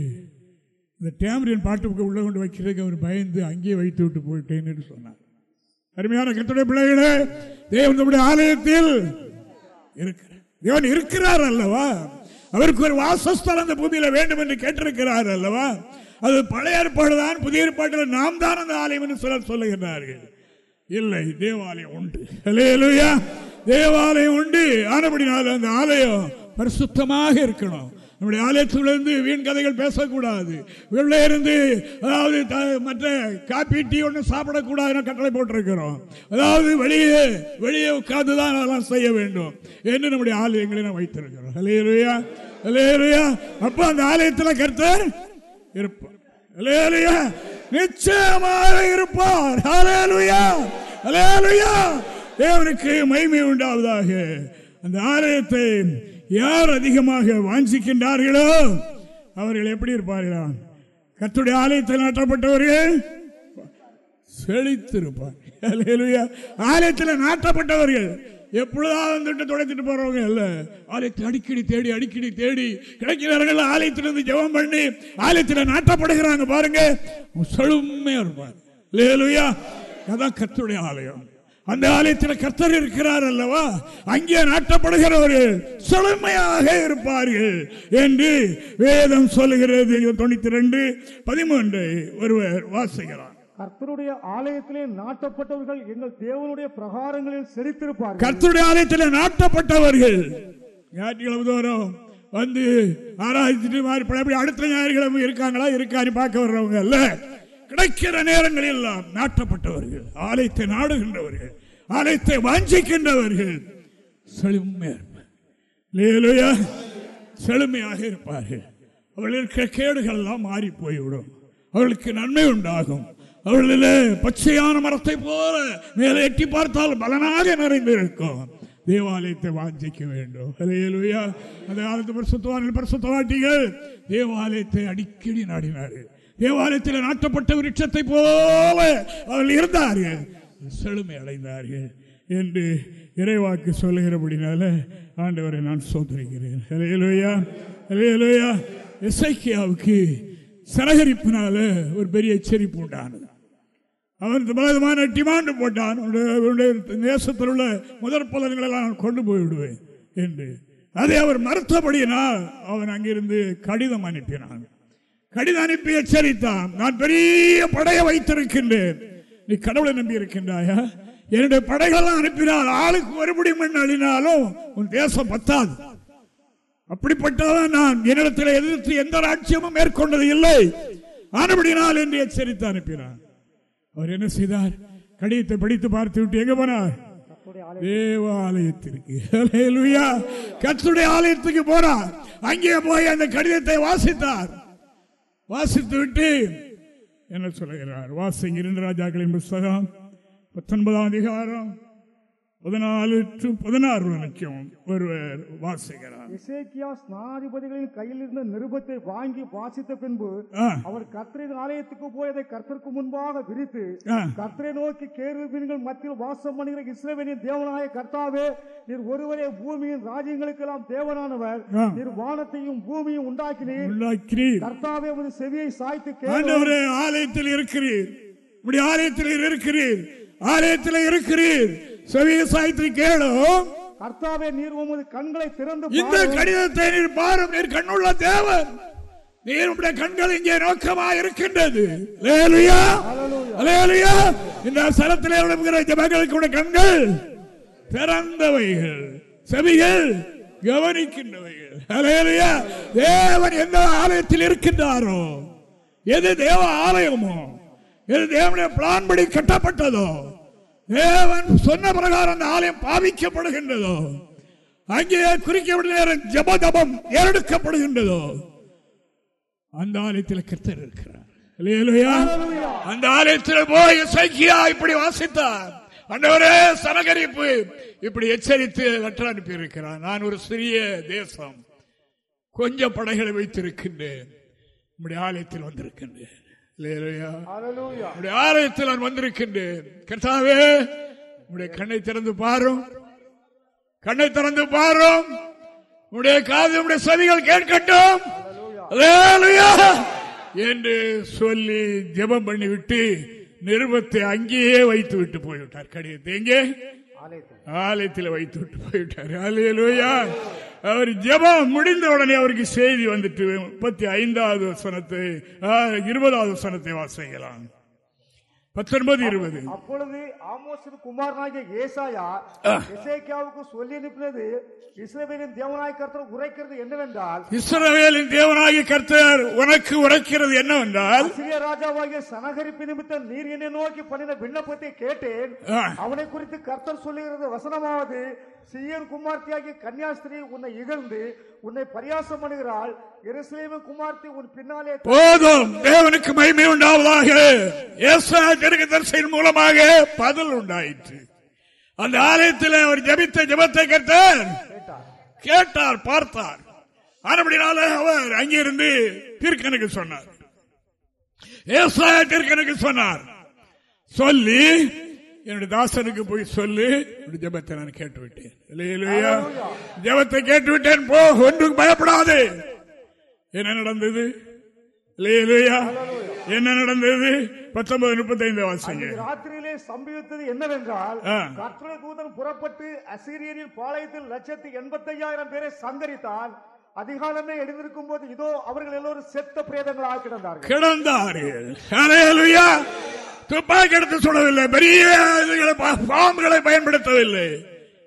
Speaker 2: இந்த டேமரியன் பாட்டுக்கு உள்ள கொண்டு வைக்கிறதுக்கு அவர் பயந்து அங்கேயே வைத்து விட்டு போயிட்டேன்னு சொன்னார். அருமையான கத்துடைய பிள்ளைகளே தேவன் நம்முடைய ஆலயத்தில் இருக்கிறார். தேவன் இருக்கிறார் அல்லவா? அவருக்கு ஒரு வாசஸ்தலம் அந்த பூமியில வேண்டும் என்று கேட்டிருக்கிறார் அல்லவா? அது பழைய ஏற்பாடு தான் புதிய ஏற்பாட்டில் நாம் தான் அந்த ஆலயம் என்று சிலர் சொல்லுகிறார்கள் இல்லை தேவாலயம் உண்டு. தேவாலயம் உண்டு. ஆனபடினால அந்த ஆலயம் பரிசுத்தமாக இருக்கணும். நம்முடைய ஆலயத்திலிருந்து வீண் கதைகள் பேசக்கூடாது. வெளில இருந்து அதாவது மற்ற காப்பி டீ ஒன்றும் சாப்பிடக்கூடாதுன்னு கட்டளை போட்டிருக்கிறோம். அதாவது வெளியே வெளியே உட்கார்ந்து தான் அதெல்லாம் செய்ய வேண்டும் என்று நம்முடைய ஆலயங்களை நான் வைத்திருக்கிறோம். அலையலுயா அலையலுயா அப்போ அந்த ஆலயத்தில் கருத்தர் இருப்பார். அலையலுயா நிச்சயமாக இருப்பார். அலையலுயா அலையலுயா தேவனுக்கு மகிமை உண்டாவதாக. அந்த ஆலயத்தை யார் அதிகமாக வாஞ்சிக்கின்றார்களோ அவர்கள் எப்படி இருப்பார்களா? கத்துடைய ஆலயத்தில் நாட்டப்பட்டவர்கள் செழித்திருப்பார்கள் ஆலயத்தில் நாட்டப்பட்டவர்கள் எப்பொழுதாவது வந்துட்டு துடைத்துட்டு போறவங்க இல்ல ஆலயத்தை அடிக்கடி தேடி அடிக்கடி தேடி கிடைக்கிறார்கள். ஆலயத்திலிருந்து ஜெபம் பண்ணி ஆலயத்தில் நாட்டப்படுகிறாங்க பாருங்க. செழுமையா இருப்பார். அதான் கத்துடைய ஆலயம். அந்த ஆலயத்தில் கர்த்தர் இருக்கிறார் அல்லவா? அங்கே நாட்டப்படுகிறவர்கள் செழுமையாக இருப்பார்கள் என்று வேதம் சொல்லுகிறது. தொண்ணூத்தி ரெண்டு பதிமூன்று ஒருவர் வாசிக்கிறார்.
Speaker 3: கர்த்தருடைய ஆலயத்திலே நாட்டப்பட்டவர்கள் எங்கள் தேவனுடைய பிரகாரங்களில் செழித்திருப்பார்கள்
Speaker 2: கர்த்தருடைய ஆலயத்தில் நாட்டப்பட்டவர்கள். ஞாயிற்றுக்கிழமை தோறும் வந்து ஆராய்ச்சிட்டு மாறி அடுத்த ஞாயிற்றுக்கிழமை இருக்காங்களா? இருக்கான்னு பார்க்க வர்றவங்க அல்ல. கிடைக்கிற நேரங்களில் எல்லாம் நாட்டப்பட்டவர்கள் ஆலயத்தை நாடுகின்றவர்கள். ஆலயத்தை வாஞ்சிக்கின்றவர்கள். செழுமையாக இருப்பார்கள். அவர்களுக்கு கேடுகள் எல்லாம் மாறி போய்விடும். அவர்களுக்கு நன்மை உண்டாகும். அவர்களில் பச்சையான மரத்தை போல மேலே எட்டி பார்த்தால் பலனாக நிறைந்திருக்கும். தேவாலயத்தை வாஞ்சிக்க வேண்டும். அந்த காலத்து பரிசுத்தவான்கள் பரிசுத்தவாட்டிகள் தேவாலயத்தை அடிக்கடி நாடினார்கள். தேவாலயத்தில் நாட்டப்பட்ட விருட்சத்தை போல அவர்கள் இருந்தார்கள். செழுமை அடைந்தார்கள் என்று இறைவாக்கு சொல்லுகிறபடினால ஆண்டவரை நான் சோதரிக்கிறேன். இசைக்கியாவுக்கு சலகரிப்பினால ஒரு பெரிய எச்சரிப்பு உண்டானது. அவன் பலவிதமான டிமாண்டு போட்டான். நேசத்தில் உள்ள முதற் பலன்களெல்லாம் நான் கொண்டு போய்விடுவேன் என்று. அதை அவர் மறுத்தபடியினால் அவன் அங்கிருந்து கடிதம் அனுப்பினான். கடிதம் அனுப்பி எச்சரித்தான். நான் பெரிய படையை வைத்திருக்கின்றேன். நீ கடவுளை நம்பி இருக்கின்றாயா? என்னுடைய படைகள் அனுப்பினால் ஆளுக்கு மறுபடியும் மண் அழினாலும் உன் தேசம் பத்தாது. அப்படிப்பட்டதான் நான் என்னிடத்தில் எதிர்த்து எந்த ராட்சியமும் மேற்கொண்டது இல்லை. ஆனபடினால் என்று எச்சரித்து அனுப்பினார். அவர் என்ன செய்தார்? கடிதத்தை படித்து பார்த்து விட்டு எங்க போனார்? தேவாலயத்திற்கு. கத்துடைய ஆலயத்துக்கு போனார். அங்கே போய் அந்த கடிதத்தை வாசித்தார். வாசித்து விட்டு என்ன சொல்கிறார் வாசிங்க இரண்டு ராஜாக்களின் புஸ்தகம் பத்தொன்பதாம் அதிகாரம் பதினாலு டு பதினாறு வரைக்கும் ஒருவர் வாசிக்கிறார்.
Speaker 3: இசேக்கியா ஸ்நாதிபதிகளின் கையில் இருந்த நிருபத்தை வாங்கி வாசித்த பின்பு அவர் கர்த்தரின் ஆலயத்துக்கு போய் அதை கர்த்தருக்கு முன்பாக விரித்து. கர்த்தரை நோக்கி கேருபீன்கள் மத்தியில் வாசம் பண்ணுகிற இஸ்ரவேலின் தேவனாய கர்த்தாவே நீர் ஒருவரே பூமியின் ராஜ்யங்களுக்கெல்லாம் தேவனானவர். நீர் வானத்தையும் பூமியும் உண்டாக்கினீர். கர்த்தாவே உமது செவியை சாய்த்து
Speaker 2: ஆலயத்தில் இருக்கிறீர். இப்படி ஆலயத்தில் இருக்கிறீர். ஆலயத்தில் இருக்கிறீர். செவிய சாய்த்து கேளும்
Speaker 3: கர்த்தாவே நீர் உமது கண்களை திறந்து
Speaker 2: இந்த. கடிதத்தை நீர் பாரும் நீர் கண்ணுள்ள தேவன் நீர் உடைய கண்கள் இங்கே நோக்கமா இருக்கின்றது. இந்த சரத்திலே விழுகிற ஜபங்களுக்கு உடைய கண்கள் திறந்தவைகள் செவிகள் கவனிக்கின்றவைகள். தேவன் எந்த ஆலயத்தில் இருக்கின்றாரோ எது தேவ ஆலயமோ எது தேவனுடைய பிளான் படி கட்டப்பட்டதோ தேவன் சொன்ன பிரகாரம் அந்த ஆலயம் பாவிக்கப்படுகின்றதோ அங்கே குறிக்கப்பட்ட நேரம் ஜபதபம் ஏறெடுக்கப்படுகின்றதோ அந்த ஆலயத்தில் கர்த்தர் இருக்கிறார். அல்லேலூயா. அந்த ஆலயத்தில் போய் சைக்கியா இப்படி வாசித்தார். அண்டவரே சனகரிப்பு. இப்படி எச்சரித்து லெட்டர் அனுப்பியிருக்கிறார். நான் ஒரு சிறிய தேசம். கொஞ்சம் படைகளை வைத்திருக்கின்றேன். நம்முடைய ஆலயத்தில் வந்திருக்கின்றேன். ஆலயத்தில் நான் வந்திருக்கின்றேன். கர்த்தாவே உடைய கண்ணை திறந்து பாரும். கண்ணை திறந்து பாரும். உடைய காது உடைய செவிகள் கேட்கட்டும். என்று சொல்லி ஜெபம் பண்ணிவிட்டு நிருபத்தை அங்கேயே வைத்து விட்டு போய்விட்டார். கடிதத்தை எங்கே?
Speaker 3: ஆலயத்தில்.
Speaker 2: வைத்து விட்டு போய்விட்டார். அல்லேலூயா. அவர் ஜெபம் முடிந்த உடனே அவருக்கு செய்தி வந்துட்டு முப்பத்தி ஐந்தாவது வசனத்தை இருபதாவது வசனத்தை வாசிக்கலாம். பத்தொன்பது இருபது.
Speaker 3: அப்பொழுது ஆமோசின் குமாரனாகிய ஏசாயா எசேக்கியாவுக்கு சொல்லி அனுப்பினது இஸ்ரவேலின் தேவனாய் கர்த்தர் உரைக்கிறது என்னவென்றால்
Speaker 2: இஸ்ரவேலின் தேவனாகிய கர்த்தர் உனக்கு உரைக்கிறது என்னவென்றால்
Speaker 3: சிறிய ராஜாவாகிய சனகரிப்பு நிமித்தம் நீர் என்னை நோக்கி பண்ணின விண்ணப்பத்தை கேட்டேன். அவனை குறித்து கர்த்தர் சொல்லுகிறது வசனமாவது சீயன் குமார்த்தியாகிய கன்னியாஸ்திரி உன்னை இகழ்ந்து உன்னை பரியாசம் பண்ணுகிறாள். எருசலேமின் குமார்த்தி உன் பின்னாலே
Speaker 2: போதும். தேவனுக்கு மகிமை உண்டாவதாக. தரிசையின் மூலமாக பதில் உண்டாயிற்று. அந்த ஆலயத்தில் அவர் ஜபித்த ஜபத்தை கேட்டார். கேட்டார் பார்த்தார். ஆனபடினால அவர் அங்கிருந்து தீர்க்கனுக்கு சொன்னார். தீர்க்கனுக்கு சொன்னார். சொல்லி என்னுடைய தாசனுக்கு போய் சொல்லு. ஜபத்தை நான் கேட்டு விட்டேன் இல்லையா ஜபத்தை கேட்டு விட்டேன் போ ஒன்றும் பயப்படாது. என்ன நடந்தது? இல்லையா என்ன நடந்தது? பத்தொன்பது முப்பத்தி ஐந்து வாசிங்க
Speaker 3: ராத்திரியிலே சம்பவித்தது என்னவென்றால். கர்த்தருடைய தூதன் புறப்பட்டு அசீரியரின் பாளையத்தில் லட்சத்தி எண்பத்தி ஐயாயிரம் பேரை சங்கரித்தான் அதிகாலமே எழுந்திருக்கும் போது இதோ அவர்கள் எல்லோரும் செத்த பிரேதங்களாக கிடந்தார்கள்.
Speaker 2: கிடந்தார்கள். துப்பாக்கி எடுத்து சுடவில்லை. பெரிய பாம்புகளை பயன்படுத்தவில்லை.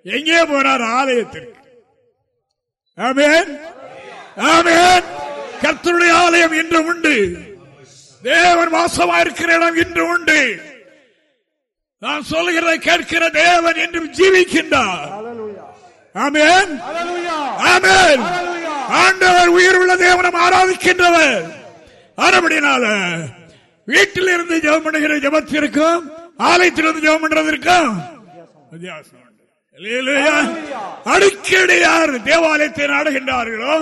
Speaker 2: எங்கே போனார் ஆலயத்திற்கு? ஆமென். கர்த்தருடைய ஆலயம் இன்று உண்டு. தேவன் வாசமா இருக்கிற இடம் இன்று உண்டு. நான் சொல்கிறதை கேட்கிற தேவன் என்று ஜீவிக்கின்றார்.
Speaker 3: ஹalleluya
Speaker 2: ஆமென். ஆண்டவர் உயிர் உள்ள தேவனம் ஆராதிக்கின்றவர் அறுபடினால வீட்டில் இருந்து ஜெபம் பண்ணுகிற ஜெபத்திற்கும் ஆலயத்திலிருந்து ஜபம் ஜெபம் பண்றதற்கும் வித்தியாசம் அடிக்கடி யார் தேவாலயத்தை நாடுகின்றார்களோ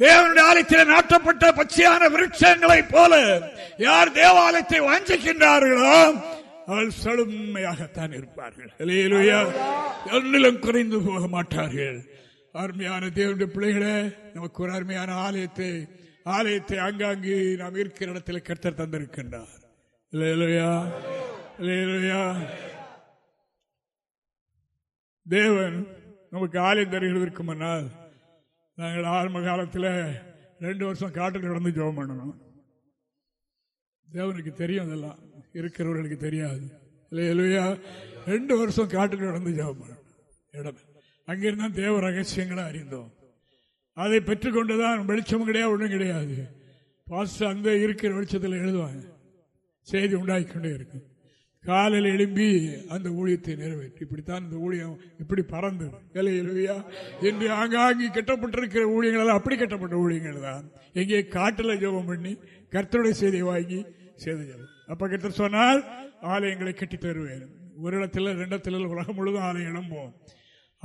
Speaker 2: தேவனுடைய ஆலயத்தில் நாட்டப்பட்ட பச்சையான விருட்சங்களை போல யார் தேவாலயத்தை வாஞ்சிக்கின்றார்களோ அவள் செழுமையாகத்தான் இருப்பார்கள். அல்லேலூயா. ஒன்றிலும் குறைந்து போக மாட்டார்கள். அருமையான தேவனுடைய பிள்ளைகளே நமக்கு ஒரு அருமையான ஆலயத்தை ஆலயத்தை அங்காங்கே நாம் இருக்கிற இடத்துல கர்த்தர் தந்திருக்கின்றார். அல்லேலூயா. அல்லேலூயா. தேவன் நமக்கு ஆலயம் தருகிறதற்கு முன்னால் நாங்கள் ஆரம்ப காலத்தில் ரெண்டு வருஷம் காட்டில் நடந்து ஜெபம் பண்ணணும். தேவனுக்கு தெரியும் அதெல்லாம் இருக்கிறவர்களுக்கு தெரியாது. இல்லை இல்லையா ரெண்டு வருஷம் காட்டில் நடந்து ஜெபம் பண்ணணும். இடம். அங்கிருந்தான் தேவ ரகசியங்களை அறிந்தோம். அதை பெற்றுக்கொண்டுதான் வெளிச்சம் கிடையாது ஒன்றும் கிடையாது. பாஸ்டர் அந்த இருக்கிற வெளிச்சத்தில் எழுதுவாங்க. செய்தி உண்டாக்கிக்கொண்டே இருக்கும் காலையில் எழும்பி அந்த ஊழியத்தை நிறைவேற்றி. இப்படித்தான் இந்த ஊழியம் இப்படி பறந்து இல்லையா என்று ஆங்காங்கி கட்டப்பட்டிருக்கிற ஊழியங்கள் அப்படி கட்டப்பட்ட ஊழியங்கள் தான். எங்கே காட்டில் ஜோபம் பண்ணி கர்த்தருடைய செய்தியை வாங்கி செய்தி அப்ப கிட்ட சொன்னால் ஆலயங்களை கட்டி தருவேன் ஒரு இடத்துல ரெண்டத்தில் உலகம் முழுதும் ஆலயம் எழும்போம்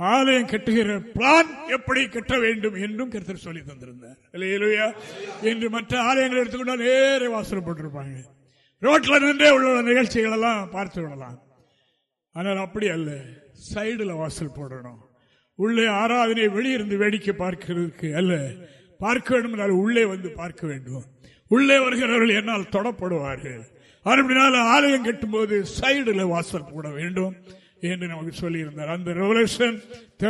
Speaker 2: ஆலயம் கட்டுகிற பிளான் எப்படி கட்ட வேண்டும் என்றும் கருத்தர் சொல்லி தந்திருந்தார். என்று மற்ற ஆலயங்கள் எடுத்துக்கொண்டால் நேரே வாசல் போட்டிருப்பாங்க. ரோட்ல நின்றே உள்ள நிகழ்ச்சிகள் எல்லாம் பார்த்து விடலாம் ஆனால் அப்படி அல்ல. சைடுல வாசல் போடணும். உள்ளே ஆராதனை வெளியிருந்து வேடிக்கை பார்க்கிறதுக்கு அல்ல. பார்க்க வேண்டும் என்றால் உள்ளே வந்து பார்க்க வேண்டும். உள்ளே வருகிறவர்கள் என்னால் தொடப்படுவார்கள். அப்படினால ஆலயம் கட்டும் போது சைடுல வாசல் போட வேண்டும். என்று நமக்கு சொல்லியிருந்தார். அந்த ரெவலேஷன்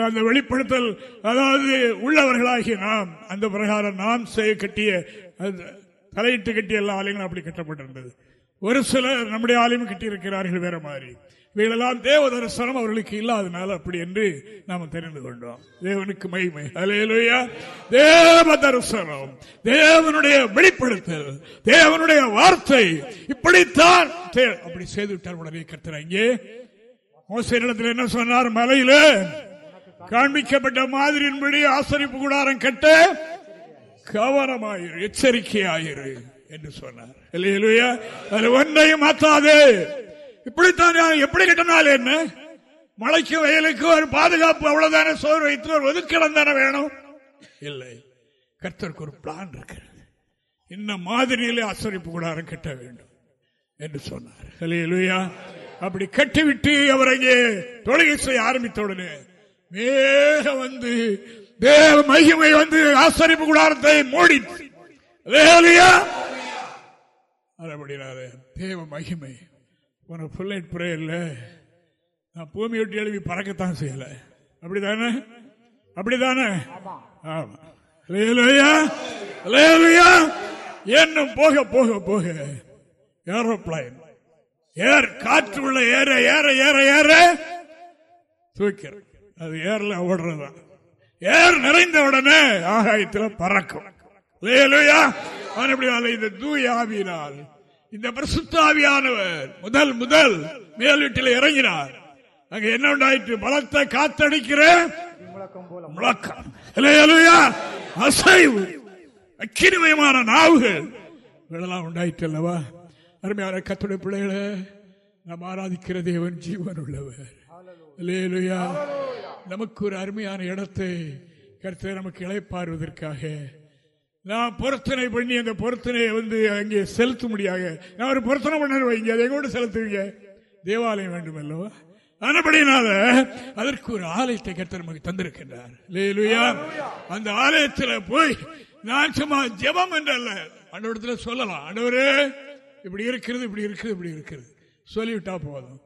Speaker 2: அந்த வெளிப்படுத்தல் அதாவது உள்ளவர்களாகிய நாம் அந்த பிரகாரம் நாம் செய்ய கட்டிய தலையிட்டு கட்டிய எல்லா ஆலயங்களும் அப்படி கட்டப்பட்டிருந்தது. ஒரு சிலர் நம்முடைய ஆலயம் கட்டியிருக்கிறார்கள் வேற மாதிரி. இவைகளெல்லாம் தேவ தரிசனம் அவர்களுக்கு இல்லாதனால அப்படி என்று நாம் தெரிந்து கொண்டோம். தேவனுக்கு மகிமை. அலையலுயா தேவ தரிசனம் தேவனுடைய வெளிப்படுத்தல் தேவனுடைய வார்த்தை இப்படித்தான். அப்படி செய்து விட்டார் உடனே கத்துற மோசனிடத்தில் என்ன சொன்னார்? மலையில காண்பிக்கப்பட்ட மாதிரியின்படி ஆசரிப்பு கூடாரம் கட்ட கவனமாயிரு எச்சரிக்கையாயிரு என்று சொன்னார். இல்லையா அது ஒன்றையும் மாத்தாது. இப்படித்தான் எப்படி கட்டினால் என்ன? மழைக்கு வயலுக்கு ஒரு பாதுகாப்பு அவ்வளவுதான? சோறு வைத்து ஒரு ஒதுக்கிடம் தானே வேணும்? இல்லை. கர்த்தருக்கு ஒரு பிளான் இருக்கிறது. இந்த மாதிரியிலே அசரிப்பு கூடாரம் கட்ட வேண்டும் என்று சொன்னார். இல்லையா அப்படி கட்டிவிட்டு அவர் அங்கே தொழுகை செய்ய ஆரம்பித்த உடனே மேக வந்து தேவ மகிமை வந்து ஆசரிப்பு கூடாரத்தை மூடி. அப்படினாரு தேவ மகிமை. உனக்கு ஃபுல் லைட் இல்ல. நான் பூமி விட்டு எழுதி பறக்கத்தான் செய்யல. அப்படிதானே? அப்படிதானே? ஆமா. என்னும் போக போக போக. ஏரோப்ளைன் ஏர் காற்று உள்ள ஏற ஏற ஏற ஏற. தூக்கிற அது ஏர்ல ஓடுறதுதான். ஏர் நிறைந்த உடனே ஆகாயத்தில் பறக்கும். இந்த தூய் ஆவியினால். இந்த பிரசுத்தாவியானவர் முதல் முதல் மேல் வீட்டில் இறங்கினார். அங்க என்ன உண்டாயிற்று? பலத்தை காத்தடிக்கிற முழக்கம். அசைவு. அக்கினிமயமான நாவுகள். இதெல்லாம் உண்டாயிற்று அல்லவா அருமையான கத்துடைய பிள்ளைகளை நாம் ஆராதிக்கிற தேவன் ஜீவன் உள்ளவர் நமக்கு ஒரு அருமையான இடத்தை கருத்தை நமக்கு இழைப்பாருவதற்காக நான் பொருத்தனை பண்ணி அந்த பொருத்தனையை வந்து அங்கே செலுத்த முடியாது நான் ஒரு பொருத்தனை பண்ண வைங்க அதை கூட செலுத்துவீங்க? தேவாலயம் வேண்டும் அல்லவா ஆனபடினால அதற்கு ஒரு ஆலயத்தை கருத்து நமக்கு தந்திருக்கின்றார். அந்த ஆலயத்தில் போய் நான் சும்மா ஜெபம் என்றல்ல. அண்டவரத்துல சொல்லலாம். அண்டவரே இப்படி இருக்கிறது இப்படி இருக்குது இப்படி இருக்கிறது சொல்லிவிட்டா போதும்.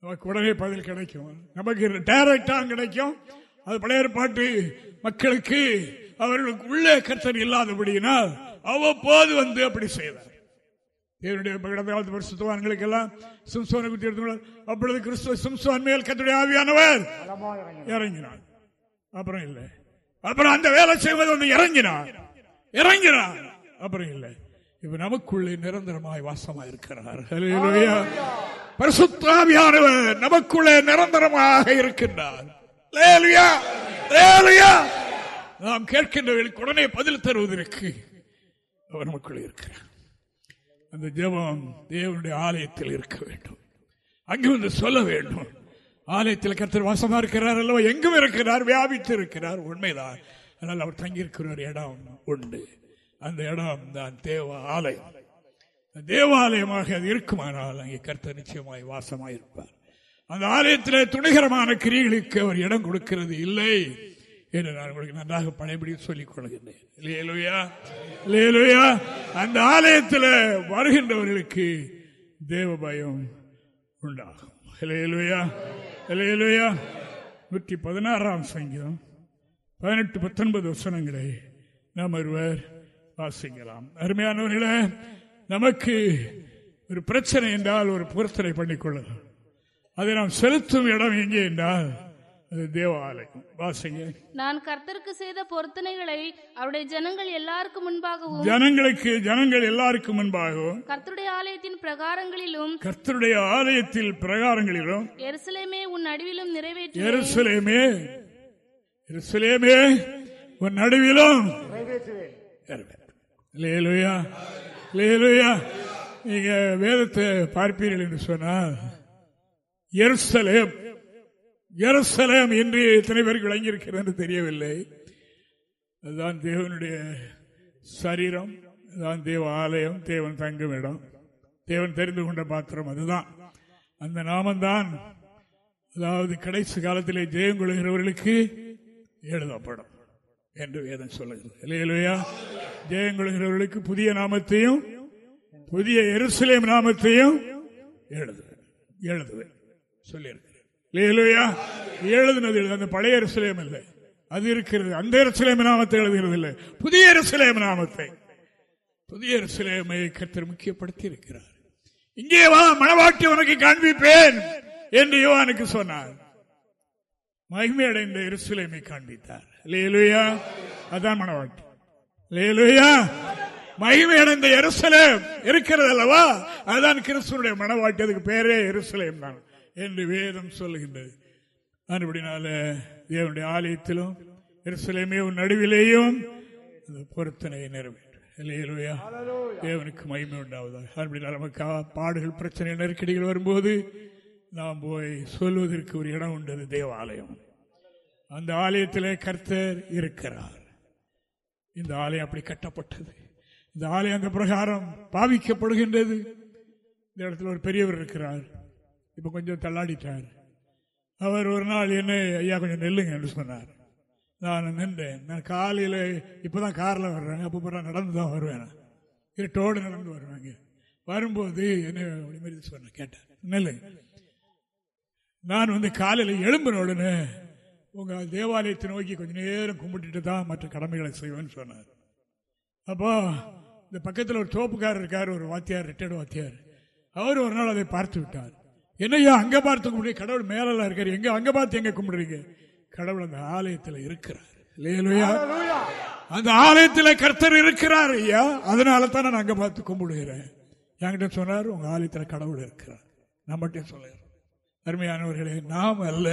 Speaker 2: நமக்கு உடனே பதில் கிடைக்கும். நமக்கு டைரக்டா கிடைக்கும். அது பழைய பாட்டு மக்களுக்கு அவர்களுக்கு உள்ளே கர்த்தர் இல்லாதபடியினால் அவ்வப்போது வந்து அப்படி செய்தார் தேவனுடைய கடந்த காலத்து பரிசுத்தவான்களுக்கு எல்லாம் சிம்சோனை குத்தி எடுத்து அப்பொழுது கிறிஸ்துவ சிம்சோன் மேல் கத்துடைய ஆவியானவர் இறங்கினார். அப்புறம் இல்லை. அப்புறம் அந்த வேலை செய்வது வந்து இறங்கினார். இறங்கினார். அப்புறம் இல்லை. இப்ப நமக்குள்ளே நிரந்தரமாய் வாசமாக இருக்கிறார். பரிசுத்தாவியானவர் நமக்குள்ளே நிரந்தரமாக இருக்கின்றார். நாம் கேட்கின்றவர்களுக்கு உடனே பதில் தருவதற்கு அவர் மக்கள் இருக்கிறார். அந்த ஜபம் தேவனுடைய ஆலயத்தில் இருக்க வேண்டும். அங்கு வந்து சொல்ல வேண்டும். ஆலயத்தில் கருத்தர் வாசமா இருக்கிறார் அல்லவா? எங்கும் இருக்கிறார் வியாபித்து இருக்கிறார் உண்மைதான். ஆனால் அவர் தங்கியிருக்கிற ஒரு இடம் உண்டு. அந்த இடம் தான் தேவ ஆலயம் தேவாலயமாக அது இருக்குமானால் அங்கே கருத்தர் நிச்சயமாய் வாசமாய் இருப்பார் அந்த ஆலயத்தில் துணிகரமான கிரிகளுக்கு அவர் இடம் கொடுக்கிறது இல்லை என்று நான் உங்களுக்கு நன்றாக பழையபடி சொல்லிக் கொள்கின்றேன். அந்த ஆலயத்தில் வருகின்றவர்களுக்கு தேவ பயம் உண்டாகும். நூற்றி பதினாறாம் சங்கீதம் பதினெட்டு பத்தொன்பது வசனங்களை நாம் ஒருவர் வாசிக்கலாம். அருமையானவர்களே நமக்கு ஒரு பிரச்சனை என்றால் ஒரு பொருத்தனை பண்ணிக்கொள்ளலாம் அதை நாம் செலுத்தும் இடம் எங்கே என்றால் தேவாலயம். வாசிங்க.
Speaker 4: நான் கர்த்தருக்கு செய்த பொருத்தனைகளை அவருடைய ஜனங்கள் எல்லாருக்கும் முன்பாகவும்
Speaker 2: ஜனங்களுக்கு ஜனங்கள் எல்லாருக்கும் முன்பாகவும்
Speaker 4: கர்த்தருடைய ஆலயத்தின் பிரகாரங்களிலும்
Speaker 2: கர்த்தருடைய ஆலயத்தில் பிரகாரங்களிலும்
Speaker 4: எருசலேமே உன் நடுவிலும் நிறைவேற்றி.
Speaker 2: எருசலேமே எருசலேமே உன் நடுவிலும் நீங்க வேதத்தை பார்ப்பீர்கள் என்று சொன்னால் எருசலேம் எருசலேம் என்று எத்தனை பேருக்கு விளங்கியிருக்கிறது என்று தெரியவில்லை. அதுதான் தேவனுடைய சரீரம் அதுதான் தேவ ஆலயம் தேவன் தங்கும் இடம். தேவன் தெரிந்து கொண்ட பாத்திரம் அதுதான். அந்த நாமந்தான் அதாவது கடைசி காலத்திலே ஜெயம் கொள்கிறவர்களுக்கு எழுதப்படும் என்று வேதம் சொல்லுகிறது. இல்லையா ஜெயங்கொள்கிறவர்களுக்கு புதிய நாமத்தையும் புதிய எருசலேம் நாமத்தையும் எழுதுவேன். எழுதுவேன். சொல்லியிருக்கிறேன். எழுதுனது அந்த பழைய எருசலேம் இல்லை. அது இருக்கிறது. அந்த எருசலேம் நாமத்தை எழுதுகிறது இல்லை. புதிய எருசலேம் நாமத்தை. புதிய எருசலேமை கத்தர் முக்கியப்படுத்தி இருக்கிறார் இங்கே வா மனவாட்டி உனக்கு காண்பிப்பேன் என்று யோவானுக்கு சொன்னார். மகிமையடைந்த எருசலேமை காண்பித்தார். லேலுயா அதான் மனவாட்டி. லேலுயா மகிமை அடைந்த எருசலேம் இருக்கிறது அல்லவா அதுதான் கிறிஸ்துடைய மனவாட்டி அதுக்கு பேரே எருசலேம் தான் என்று வேதம் சொல்லுகின்றது. அப்படினால தேவனுடைய ஆலயத்திலும் எருசலேமே நடுவிலேயும் பொருத்தனை நிறைவேற்றும் தேவனுக்கு மகிமை உண்டாவதாக. அப்படின்னா நமக்கு பாடுகள் பிரச்சனை நெருக்கடிகள் வரும்போது நாம் போய் சொல்வதற்கு ஒரு இடம் உண்டது தேவாலயம். அந்த ஆலயத்திலே கர்த்தர் இருக்கிறார். இந்த ஆலயம் அப்படி கட்டப்பட்டது. இந்த ஆலயம் அந்த பிரகாரம் பாவிக்கப்படுகின்றது. இந்த இடத்துல ஒரு பெரியவர் இருக்கிறார். இப்போ கொஞ்சம் தள்ளாடிட்டார். அவர் ஒரு நாள் என்ன ஐயா கொஞ்சம் நெல்லுங்க என்று சொன்னார். நான் நின்றேன். நான் காலையில் இப்போ தான் காரில் வர்றேன். அப்போ நடந்து தான் வருவேன் இருட்டோடு நடந்து வருவாங்க வரும்போது என்ன மாதிரி சொன்னேன் கேட்டேன் நெல்லுங்க நான் வந்து காலையில் எழும்பின உடனே உங்கள் தேவாலயத்தை நோக்கி கொஞ்சம் நேரம் கும்பிட்டுட்டு தான் மற்ற கடமைகளை செய்வேன்னு சொன்னார். அப்போ இந்த பக்கத்தில் ஒரு தோப்புக்காரர் இருக்கார் ஒரு வாத்தியார் ரிட்டையர்டு வாத்தியார். அவர் ஒரு நாள் அதை பார்த்து விட்டார். என்னையா அங்கே பார்த்து கும்பிடு கடவுள் மேலெல்லாம் இருக்காரு. எங்க அங்கே பார்த்து எங்க கும்பிடுறீங்க? கடவுள் அந்த ஆலயத்தில் இருக்கிறார். அந்த ஆலயத்தில் கர்த்தர் இருக்கிறார் ஐயா. அதனால தான் நான் அங்க பார்த்து கும்பிடுகிறேன். என்கிட்ட சொன்னார் உங்க ஆலயத்தில் கடவுள் இருக்கிறார். நம்மகிட்ட சொல்லுகிறேன் அருமையானவர்களே நாம் அல்ல.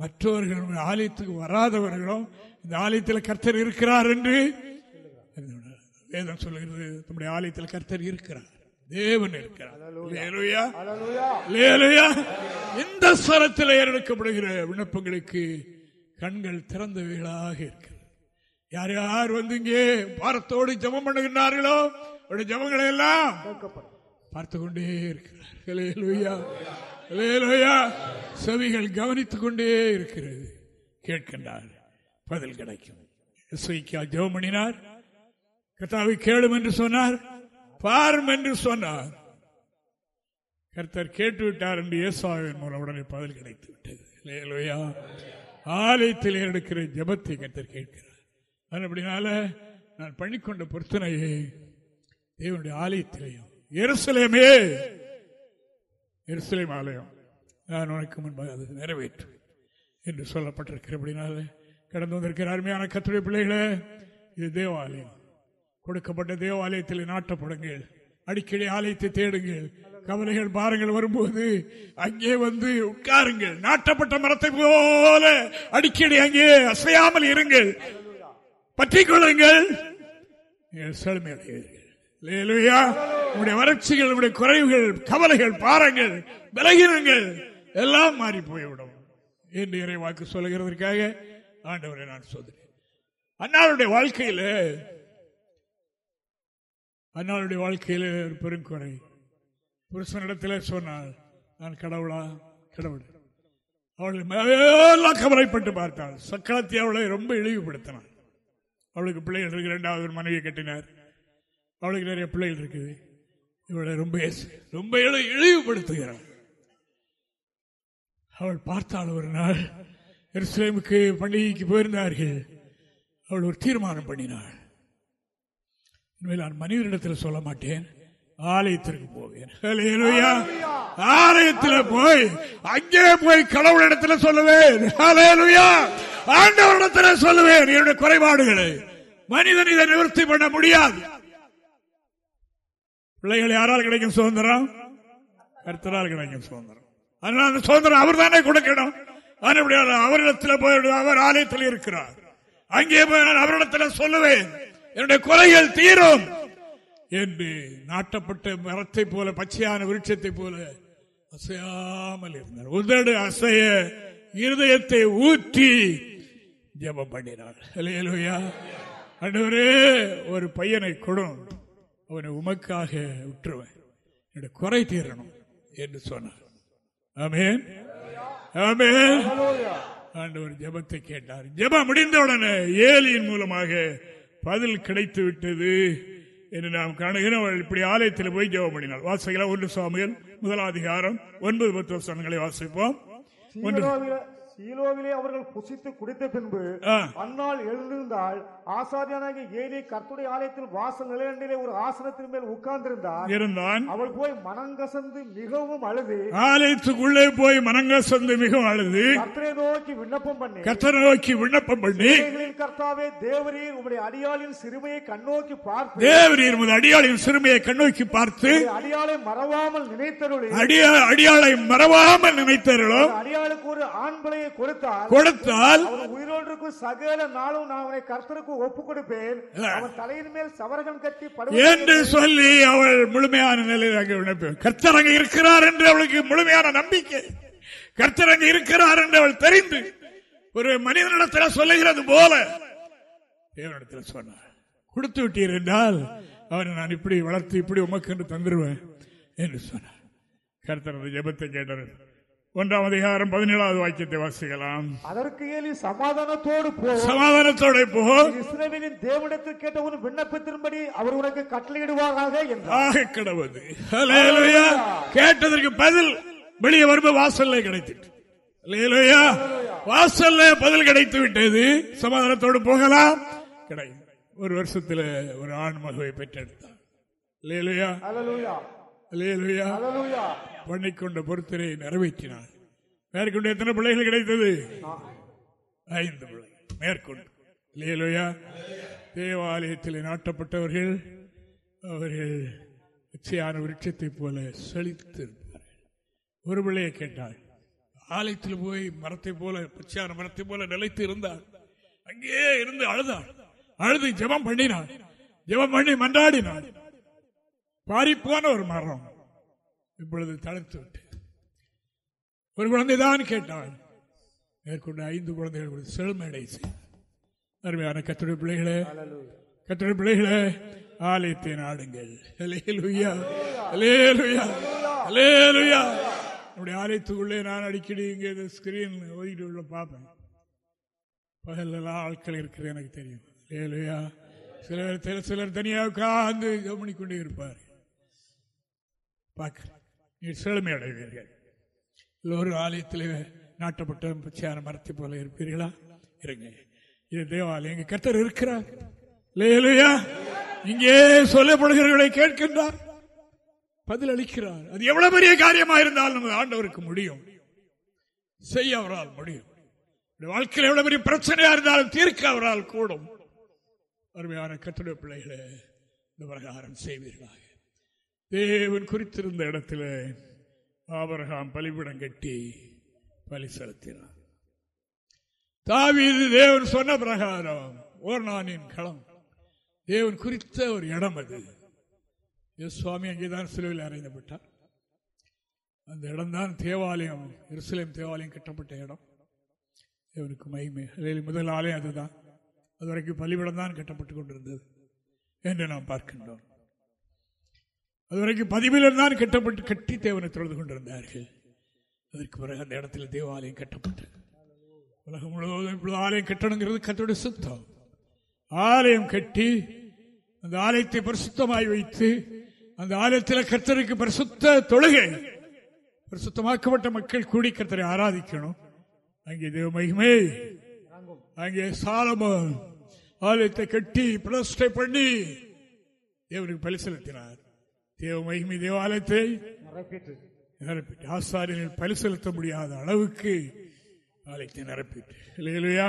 Speaker 2: மற்றவர்கள் ஆலயத்துக்கு வராதவர்களும் இந்த ஆலயத்தில் கர்த்தர் இருக்கிறார் என்று வேதம் சொல்லுகிறது. நம்முடைய ஆலயத்தில் கர்த்தர் இருக்கிறார். தேவன் இருக்கிறார். இந்த ஸ்வரத்தில் ஏறெடுக்கப்படுகிற விண்ணப்பங்களுக்கு கண்கள் திறந்தவைகளாக இருக்கிறது. யார் யார் வந்து இங்கே பாரத்தோடு ஜபம் பண்ணுகின்றார்களோ அவருடைய ஜபங்களை எல்லாம் பார்த்து கொண்டே இருக்கிறார். செவிகள் கவனித்துக் கொண்டே இருக்கிறது. கேட்கின்றார். பதில் கிடைக்கும். ஜெபம் ஜெவமணினார் கத்தாவை கேளும் என்று சொன்னார். பாரும் என்று சொன்னார். கர்த்தர் கேட்டுவிட்டார் என்று இயேசாவின் மூலம் உடனே பதில் கிடைத்து விட்டது ஆலயத்தில் எடுக்கிற ஜபத்தை கர்த்தர் கேட்கிறார். அப்படினால நான் பண்ணிக்கொண்ட பொருத்தனையை தேவனுடைய ஆலயத்திலேயும் எருசலேமே எருசலேம் ஆலயம் நான் உனக்கு முன்பாக அது நிறைவேற்று என்று சொல்லப்பட்டிருக்கிறபடினாலே கடந்து வந்திருக்கிற அருமையான கத்துடைய பிள்ளைகளே இது தேவாலயம். கொடுக்கப்பட்ட தேவாலயத்தில் நாட்டப்படுங்கள். அடிக்கடி ஆலயத்தை தேடுங்கள். கவலைகள் பாருங்கள் வரும்போது அங்கே வந்து உட்காருங்கள். நாட்டப்பட்ட மரத்தை போல அடிக்கடி அங்கே அசையாமல் இருங்கள். பற்றிக் கொள்ளுங்கள். செழுமை உங்களுடைய வறட்சிகள் உங்களுடைய குறைவுகள் கவலைகள் பாருங்கள் விலகினங்கள் எல்லாம் மாறி போய்விடும். என்று இறை வாக்கு சொல்லுகிறதற்காக ஆண்டவரை நான் சொல்கிறேன் அன்னாருடைய வாழ்க்கையில் அண்ணாளுடைய வாழ்க்கையில் ஒரு பெருங்குறை. புருஷனிடத்தில் சொன்னாள் நான் கடவுளா? கடவுள். அவள் மேலாம் கவலைப்பட்டு பார்த்தாள். சக்கரத்தை அவளை ரொம்ப இழிவுபடுத்தினாள் அவளுக்கு பிள்ளைகள் இருக்கு ரெண்டாவது ஒரு மனைவியை கட்டினார். அவளுக்கு நிறைய பிள்ளைகள் இருக்குது. இவளை ரொம்ப ரொம்ப இழிவுபடுத்துகிறாள் அவள் பார்த்தாள் ஒரு நாள் எருசலேமுக்கு பண்டிகைக்கு போயிருந்தார்கள். அவள் ஒரு தீர்மானம் பண்ணினாள். இனிமேல் நான் மனிதனிடத்தில் சொல்ல மாட்டேன். ஆலயத்திற்கு போவேன். ஆலயத்தில் போய் அங்கே போய் கடவுளிடத்தில் சொல்லுவேன். ஆண்டவரிடத்தில் சொல்லுவேன். என்னுடைய குறைபாடுகளை. மனிதன் இதை நிவர்த்தி பண்ண முடியாது. பிள்ளைகள் யாரால் கிடைக்கும் சுதந்திரம்? கருத்தரால் கிடைக்கும் சுதந்திரம். அதனால அந்த சுதந்திரம் அவர் தானே கொடுக்கணும். அவரிடத்தில் போய் அவர் ஆலயத்தில் இருக்கிறார். அங்கே போய் நான் அவரிடத்தில் சொல்லுவேன். என்னுடைய குறைகள் தீரும். என்று நாட்டப்பட்ட மரத்தை போல பச்சையான விருட்சத்தை போல அசையாமல் இருந்தார். உதடு அசைய இருதயத்தை ஊற்றி ஜபம் பண்ணினார். அண்டவரே ஒரு பையனை கொடும் அவனை உமக்காக விட்டுருவேன். என்னுடைய குறை தீரணும் என்று சொன்னார். ஆமேன். ஆமேன். ஆண்டவர் ஜபத்தை கேட்டார். ஜபம் முடிந்தவுடனே ஏலியின் மூலமாக பதில் கிடைத்து விட்டது என்று நாம் காணுகிறோம். இப்படி ஆலயத்தில் போய் ஜெபம் பண்ணினார். வாசிக்கலாம் ஒன்று சுவாமிகள் முதலாதிகாரம் ஒன்பது பத்து வருஷங்களை வாசிப்போம். ஒன்று.
Speaker 3: சீலோவிலே அவர்கள் புசித்து குடித்த பின்பு அந்நாள் எழுந்திருந்தால் ஆசாரியனாக ஏலி கர்த்துடைய ஆலயத்தில் வாச நிலையண்டிலே ஒரு ஆசனத்தின் மேல் உட்கார்ந்திருந்தார்.
Speaker 2: இருந்தான்
Speaker 3: அவள் போய் மனங்கசந்து மிகவும் அழுது.
Speaker 2: ஆலயத்துக்குள்ளே போய் மனங்கசந்து மிகவும் அழுது.
Speaker 3: கர்த்தரை நோக்கி விண்ணப்பம் பண்ணி
Speaker 2: கர்த்தரை நோக்கி விண்ணப்பம் பண்ணி
Speaker 3: கர்த்தாவே தேவரீர் உங்களுடைய அடியாளின் சிறுமையை கண்ணோக்கி பார்த்து
Speaker 2: தேவரீர் உமது அடியாளின் சிறுமையை கண்ணோக்கி பார்த்து
Speaker 3: அடியாளை மறவாமல் நினைத்தருளி.
Speaker 2: அடியாளை மறவாமல் நினைத்தருளும்.
Speaker 3: அடியாளுக்கு ஒரு ஆண் பிள்ளையை கொடுத்தால்
Speaker 2: கொடுத்தால்
Speaker 3: உயிரோடு சகல நாளும் நான் அவனை கர்த்தருக்கு ஒப்பு கொடுப்பேன் அவன் தலையின் மேல் சவரகம் கட்டி
Speaker 2: என்று சொல்லி அவள் முழுமையான நிலையில் அங்கே விண்ணப்பம் கர்த்தர் அங்கே இருக்கிறார் என்று அவளுக்கு முழுமையான நம்பிக்கை. கர்த்தர் அங்கே இருக்கிறார் என்று அவள் தெரிந்து ஒரு மனிதனிடத்தில் சொல்லுகிறது போல தேவனிடத்தில் சொன்னார். கொடுத்து விட்டீர் என்றால் அவனை நான் இப்படி வளர்த்து இப்படி உமக்கு என்று தந்துருவேன் என்று சொன்னார். கர்த்தர் ஜபத்தை கேட்டார் ஒன்றாம் அதிகாரம் பதினேழாவது வாக்கியத்தை வாசிக்கலாம்.
Speaker 3: அதற்கு ஏலி சமாதானத்தோடு போ.
Speaker 2: சமாதானத்தோடு போ.
Speaker 3: இஸ்ரேலின் தேவனிடத்தில் கேட்ட ஒரு விண்ணப்பத்தின்படி அவர் உனக்கு கட்டளையிடுவாராக
Speaker 2: என்றாக கிடவது கேட்டதற்கு பதில் வெளியே வரும்போது வாசல்ல கிடைத்துட்டு வாசல்ல பதில் கிடைத்து விட்டது. சமாதானத்தோடு போகலாம். கிடைக்கும் ஒரு வருஷத்துல ஒரு ஆண் மகவை பெற்றெடுத்தார் பண்ணிக்கொண்ட பொறுத்தரை நிறைவேற்றினார். மேற்கொண்டு எத்தனை பிள்ளைகள் கிடைத்தது? ஐந்து பிள்ளை மேற்கொண்டு. இல்லையிலோயா தேவாலயத்தில் நாட்டப்பட்டவர்கள் அவர்கள் உச்சையான விருட்சத்தை போல செழித்திருப்பார்கள் ஒரு பிள்ளையை கேட்டாள். ஆலயத்தில் போய் மரத்தை போல பச்சையான மரத்தை போல நிலைத்து இருந்தார் அங்கேயே இருந்து அழுதாள். அழுது ஜபம் பண்ணினான் ஜபம் பண்ணி மன்றாடினான் பாரிப்போன ஒரு மரம். இப்பொழுது தளர்த்து விட்டு. ஒரு குழந்தைதான் கேட்டாள் மேற்கொண்டு ஐந்து குழந்தைகள் செழுமடை அருமையான கத்துரை பிள்ளைகளே கத்துரை பிள்ளைகளே ஆலயத்தை நாடுங்கள். நம்முடைய ஆலயத்துக்குள்ளே நான் அடிக்கடி இங்கே ஸ்கிரீன் ஒதுக்கிட்டு உள்ள பார்ப்பேன். பகல்லாம் ஆட்கள் இருக்கிறது எனக்கு தெரியும். லேலுயா சிலர் சிலர் தனியாக உட்கார்ந்து கவனிக்கொண்டே இருப்பார் பார்க்குறேன் நீ செழுமை அடைவீர்கள். எல்லோரும் ஆலயத்தில் நாட்டப்பட்ட பச்சையான மரத்தை போல இருப்பீர்களா? இருங்க. இது தேவாலயம். இங்க கத்தர் இருக்கிறார். இங்கே சொல்லப்படுகிறவர்களை கேட்கின்றார். பதில் அளிக்கிறார். அது எவ்வளவு பெரிய காரியமா இருந்தாலும் நமது ஆண்டவருக்கு முடியும். செய்ய அவரால் முடியும். வாழ்க்கையில் எவ்வளவு பெரிய பிரச்சனையா இருந்தாலும் தீர்க்க அவரால் கூடும். அருமையான கட்டுரை பிள்ளைகளை இந்த பிரகாரம் செய்வீர்களாக. தேவன் குறித்திருந்த இடத்துல ஆபரகாம் பலிபிடம் கட்டி பலி செலுத்தினார். தாவீது தேவன் சொன்ன பிரகாரம் ஓர் நானின் களம். தேவன் குறித்த ஒரு இடம் அது. சுவாமி அங்கேதான் சிலுவையில் அறைந்தப்பட்டார் அந்த இடம்தான் தேவாலயம் இருசலேம் தேவாலயம் கட்டப்பட்ட இடம். தேவனுக்கு மகிமை. முதல் ஆலயம் அதுதான். அது வரைக்கும் பள்ளிவிடம் தான் கட்டப்பட்டு கொண்டிருந்தது என்று நாம் பார்க்கின்றோம். அதுவரைக்கும் பதிவிலும் தான் கட்டப்பட்டு கட்டி தேவனை தொழுது கொண்டிருந்தார்கள். அதற்கு பிறகு அந்த இடத்துல தேவாலயம் கட்டப்பட்டது உலகம் முழுவதும் இப்பொழுது ஆலயம் கட்டணுங்கிறது கத்தோட சுத்தம். ஆலயம் கட்டி அந்த ஆலயத்தை பரிசுத்தமாய் வைத்து அந்த ஆலயத்தில் கர்த்தருக்கு பரிசுத்த தொழுகை பரிசுத்தமாக்கப்பட்ட மக்கள் கூடி கர்த்தரை ஆராதிக்கணும். அங்கே தேவ மகிமை. அங்கே சாலமன். ஆலயத்தை கட்டி பிரதிஷ்டை பண்ணி தேவனுக்கு பலி செலுத்தினார். தேவ மகிமை தேவாலயத்தை ஆசாரியர்கள் பலி செலுத்த முடியாத அளவுக்கு ஆலயத்தை நிரப்பிட்டு. இல்லையா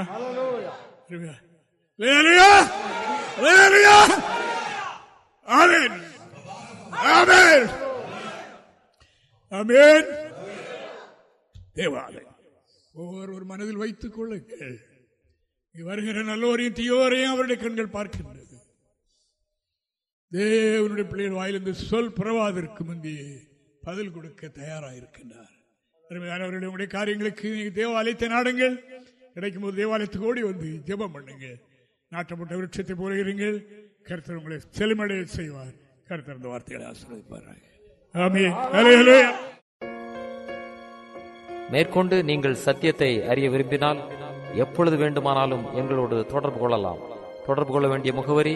Speaker 2: தேவாலயம். ஒவ்வொரு மனதில் வைத்துக் கொள்ளுங்கள். வருகிற நல்லோரையும் தீயோரையும் அவருடைய கண்கள் பார்க்கின்றது தேவனுடைய பிள்ளைகள் வாயிலிருந்து சொல் புறவாதற்கு முந்தையே பதில் கொடுக்க தயாராக இருக்கின்றார் அருமையானவர்களுடைய உங்களுடைய காரியங்களுக்கு நீங்கள் தேவாலயத்தை நாடுங்கள். கிடைக்கும் போது தேவாலயத்துக்கு ஓடி வந்து ஜெபம் பண்ணுங்கள். நாட்டப்பட்ட விருட்சத்தை போகிறீர்கள் கருத்தர் உங்களை செலுமடைய செய்வார். கருத்தர் இந்த வார்த்தைகளை ஆசீர்வதிப்பார்கள் ஆமே
Speaker 5: மேற்கொண்டு நீங்கள் சத்தியத்தை அறிய விரும்பினால் எப்பொழுது வேண்டுமானாலும் எங்களோடு தொடர்பு கொள்ளலாம். தொடர்பு கொள்ள வேண்டிய முகவரி